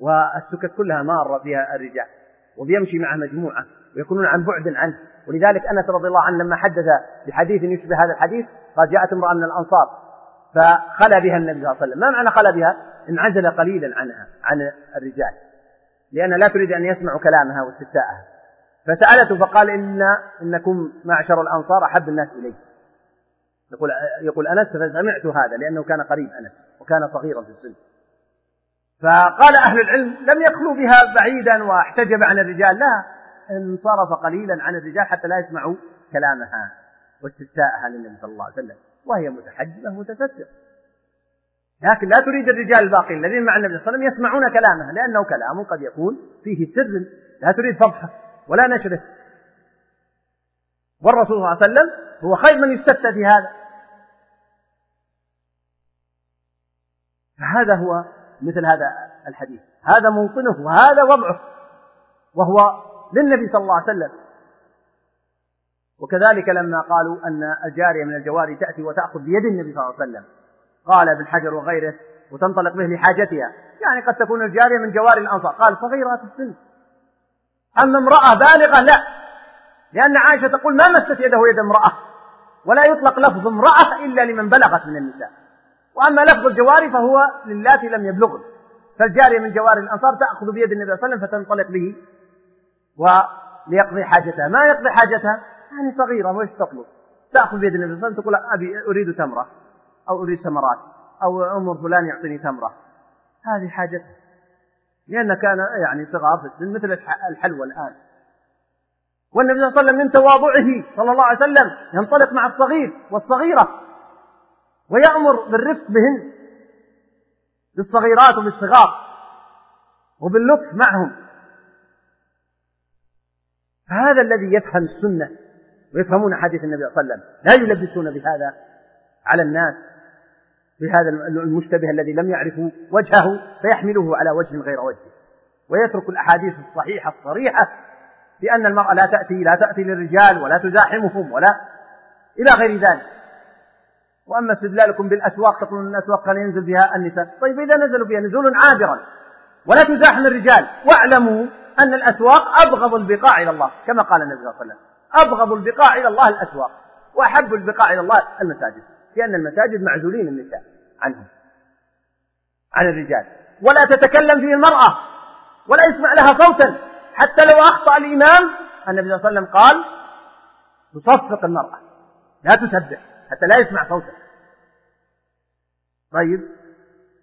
A: والسكك كلها مارة فيها الرجال وبيمشي معه مجموعة ويكونون عن بعد عنه. ولذلك أنس رضي الله عنه لما حدث بحديث يشبه هذا الحديث قال جاءت امرأة من الأنصار فخلى بها النبي صلى الله عليه وسلم. ما معنى خلى بها؟ انعزل قليلا عنها عن الرجال. لأن لا تريد أن يسمعوا كلامها واستفتاءها. فسألته فقال إن إنكم معشر الأنصار أحب الناس إليه يقول يقول أنس فسمعت هذا لأنه كان قريب أنس وكان صغيرا في السن. فقال أهل العلم لم يخلوا بها بعيدا واحتجب عن الرجال لا انصرف قليلا عن الرجال حتى لا يسمعوا كلامها واستفتاءها للنبي صلى الله عليه وسلم وهي متحجبة متسترة لكن لا تريد الرجال الباقين الذين مع النبي صلى الله عليه وسلم يسمعون كلامها لأنه كلام قد يكون فيه سر لا تريد فضحه ولا نشره. والرسول صلى الله عليه وسلم هو خير من يستفتى في هذا فهذا هو مثل هذا الحديث. هذا موطنه وهذا وضعه وهو للنبي صلى الله عليه وسلم. وكذلك لما قالوا أن الجارية من الجواري تأتي وتأخذ بيد النبي صلى الله عليه وسلم. قال ابن حجر وغيره وتنطلق به لحاجتها. يعني قد تكون الجارية من جواري الأنصار. قال صغيرة السن. أما امرأة بالغة لا. لأن عائشة تقول ما مست يده يد امرأة ولا يطلق لفظ امرأة إلا لمن بلغت من النساء. وأما لفظ الجواري فهو للاتي لم يبلغن فالجارية من جواري الأنصار تأخذ بيد النبي صلى الله عليه وسلم فتنطلق به وليقضي حاجتها. ما يقضي حاجتها؟ يعني صغيرة وإيش تطلب تأخذ بيد النبي صلى الله عليه وسلم تقول أبي أريد تمرة أو أريد تمرات أو أمر فلان يعطيني تمرة هذه حاجتها. لأن كان يعني صغار في السن مثل الحلوى الآن. والنبي صلى الله عليه وسلم من تواضعه صلى الله عليه وسلم ينطلق مع الصغير والصغيرة. ويأمر بالرفق بهن بالصغيرات وبالصغار وباللطف معهم. فهذا الذي يفهم السنة ويفهمون حديث النبي صلى الله عليه وسلم لا يلبسون بهذا على الناس بهذا المشتبه الذي لم يعرفوا وجهه فيحمله على وجه غير وجهه. ويترك الأحاديث الصحيحة الصريحة بأن المرأة لا تأتي لا تأتي للرجال ولا تزاحمهم ولا إلى غير ذلك. وأما استدلالكم بالأسواق تقولون الأسواق كان ينزل بها النساء. طيب إذا نزلوا بها نزول عابرا. ولا تزاحم الرجال. واعلموا أن الأسواق أبغض البقاع إلى الله كما قال النبي صلى الله عليه وسلم. أبغض البقاع إلى الله الأسواق وأحب البقاع إلى الله المساجد. لأن المساجد معزولين النساء عنهم عن الرجال. ولا تتكلم فيه المرأة ولا يسمع لها صوتا. حتى لو أخطأ الإمام النبي صلى الله عليه وسلم قال تصفق المرأة لا تسبح. حتى لا يسمع صوتا طيب.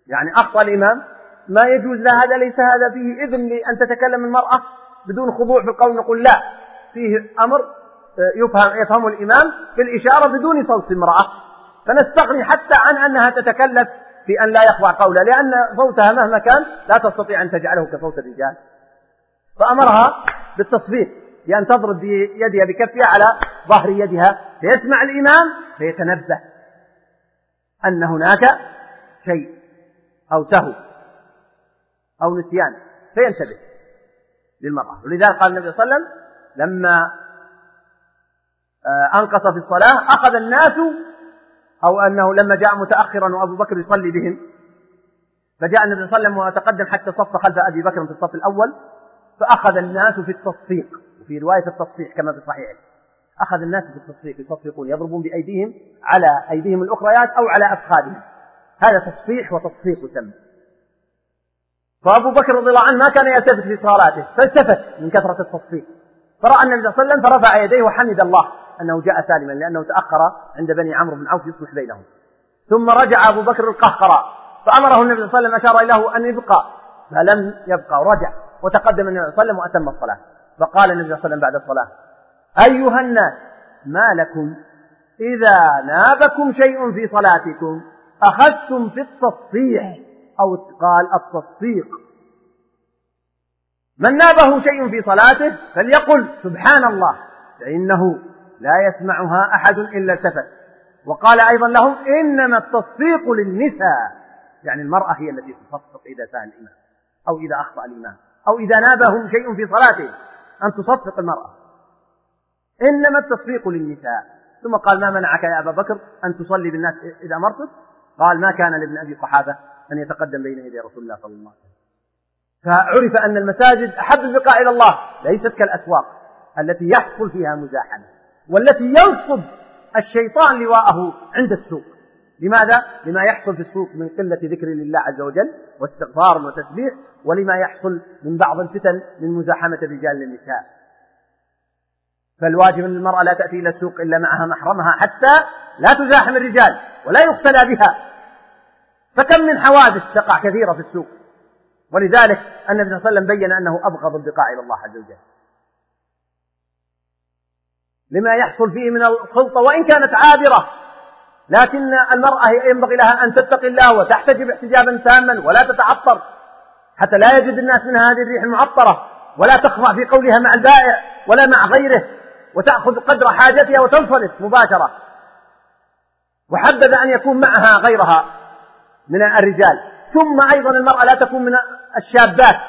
A: يعني أخطأ الإمام. ما يجوز لا هذا ليس هذا فيه إذن لأن تتكلم المرأة بدون خضوع في القول نقول لا. فيه أمر آه، يفهم يفهمه الإمام بالإشارة بدون صوت امرأة فنستغني حتى عن أنها تتكلف في أن لا يخضع قولها لأن صوتها مهما كان لا تستطيع أن تجعله كصوت الرجال. فأمرها بالتصفيق. بأن تضرب بيدها بكفها على ظهر يدها فيسمع الإمام فيتنبه أن هناك شيء أو سهو أو نسيان فينتبه للمرأة. ولذلك قال النبي صلى الله عليه وسلم لما آه، أنقص في الصلاة أخذ الناس أو أنه لما جاء متأخرا وأبو بكر يصلي بهم فجاء النبي صلى الله عليه وسلم وتقدم حتى صف خلف أبي بكر في الصف الأول فأخذ الناس في التصفيق وفي رواية التصفيق كما في الصحيح أخذ الناس في التصفيق يصفقون يضربون بأيديهم على أيديهم الأخريات أو على أفخاذهم. هذا تصفيح وتصفيق يسمى. فأبو بكر رضي الله عنه ما كان يلتفت في صلاته فالتفت من كثرة التصفيق. فرأى النبي صلى الله عليه وسلم فرفع يديه وحمد الله أنه جاء سالما لأنه تأخر عند بني عمرو بن عوف يصلح بينهم. ثم رجع أبو بكر القهقرى فأمره النبي صلى الله عليه وسلم أشار له أن يبقى فلم يبقى ورجع وتقدم النبي صلى الله عليه وسلم وأتم الصلاة. فقال النبي صلى الله عليه وسلم بعد الصلاة أيها الناس ما لكم إذا نابكم شيء في صلاتكم أخذتم في التصفيح؟ أو قال التصفيق. من نابه شيء في صلاته فليقل سبحان الله فإنه لا يسمعها أحد إلا التفت. وقال أيضا لهم إنما التصفيق للنساء. يعني المرأة هي التي تصفق إذا سأل الإمام أو إذا أخطأ الإمام أو إذا نابهم شيء في صلاته أن تصفق المرأة. إنما التصفيق للنساء. ثم قال ما منعك يا أبا بكر أن تصلي بالناس إذا أمرتك قال ما كان لابن أبي قحافة أن يتقدم بين يدي رسول الله صلى الله عليه وسلم. فعرف أن المساجد أحب البقاء إلى الله ليست كالأسواق التي يحصل فيها مزاحمة والتي ينصب الشيطان لواءه عند السوق. لماذا؟ لما يحصل في السوق من قلة ذكر لله عز وجل واستغفار وتسبيح ولما يحصل من بعض الفتن من مزاحمة الرجال للنساء. فالواجب أن المرأة لا تأتي إلى السوق إلا معها محرمها حتى لا تزاحم الرجال ولا يختلى بها. فكم من حوادث تقع كثيرة في السوق. ولذلك النبي صلى الله عليه وسلم بين أنه أبغض البقاع إلى الله عز وجل. لما يحصل فيه من الخلطة وإن كانت عابرة لكن المرأة ينبغي لها أن تتقي الله وتحتجب احتجابا تاما ولا تتعطر حتى لا يجد الناس منها هذه الريح المعطرة ولا تخضع في قولها مع البائع ولا مع غيره وتأخذ قدر حاجتها وتنصرف مباشرة. وحبذ أن يكون معها غيرها من الرجال. ثم أيضا المرأة لا تكون من الشابات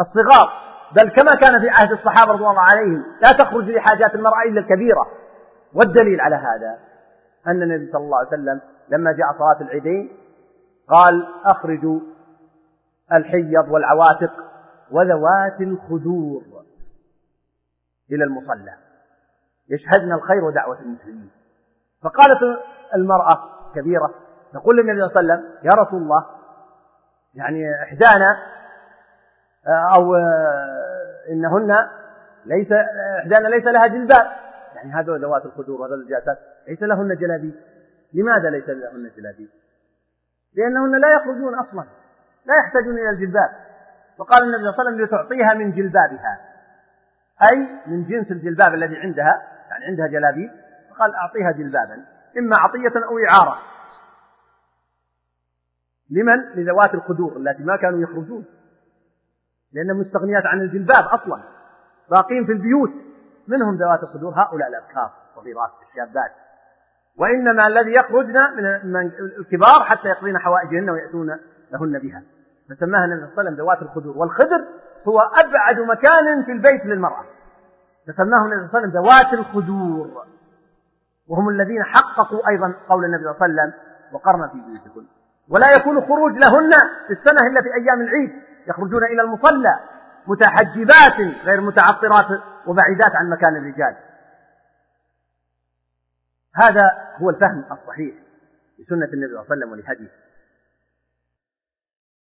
A: الصغار بل كما كان في عهد الصحابة رضوان الله عليهم لا تخرج لحاجات المرأة إلا الكبيرة والدليل على هذا. أن النبي صلى الله عليه وسلم لما جاء صلاة العيدين قال أخرجوا الحيض والعواتق وذوات الخدور إلى المصلى. يشهدن الخير ودعوة المسلمين. فقالت المرأة كبيرة تقول للنبي صلى الله عليه وسلم يا رسول الله يعني إحدانا أو إنهن ليس إحدانا ليس لها جلباب. يعني هذول ذوات الخدور وهذول الجاسات ليس لهن جلابيب لماذا ليس لهن جلابيب؟ لأنهن لا يخرجون أصلا لا يحتاجون إلى الجلباب. وقال النبي صلى الله عليه وسلم لتعطيها من جلبابها. أي من جنس الجلباب الذي عندها يعني عندها جلابيب. فقال أعطيها جلبابا إما عطية أو إعارة. لمن؟ لذوات الخدور التي ما كانوا يخرجون. لأنهم مستغنيات عن الجلباب أصلا. باقين في البيوت. منهم ذوات الصدور هؤلاء الأبكار الصغيرات الشابات. وإنما الذي يخرجن من الكبار حتى يقضين حوائجهن ويأتون لهن بها. فسماها النبي صلى الله عليه وسلم ذوات الخدور. والخدر هو أبعد مكان في البيت للمرأة. فسماهم النبي صلى الله عليه وسلم ذوات الخدور. وهم الذين حققوا أيضا قول النبي صلى الله عليه وسلم وقرن في بيوتكن. ولا يكون خروج لهن في السنة إلا في أيام العيد. يخرجون إلى المصلى. متحجبات غير متعطرات وبعيدات عن مكان الرجال. هذا هو الفهم الصحيح لسنة النبي صلى الله عليه وسلم ولهديه.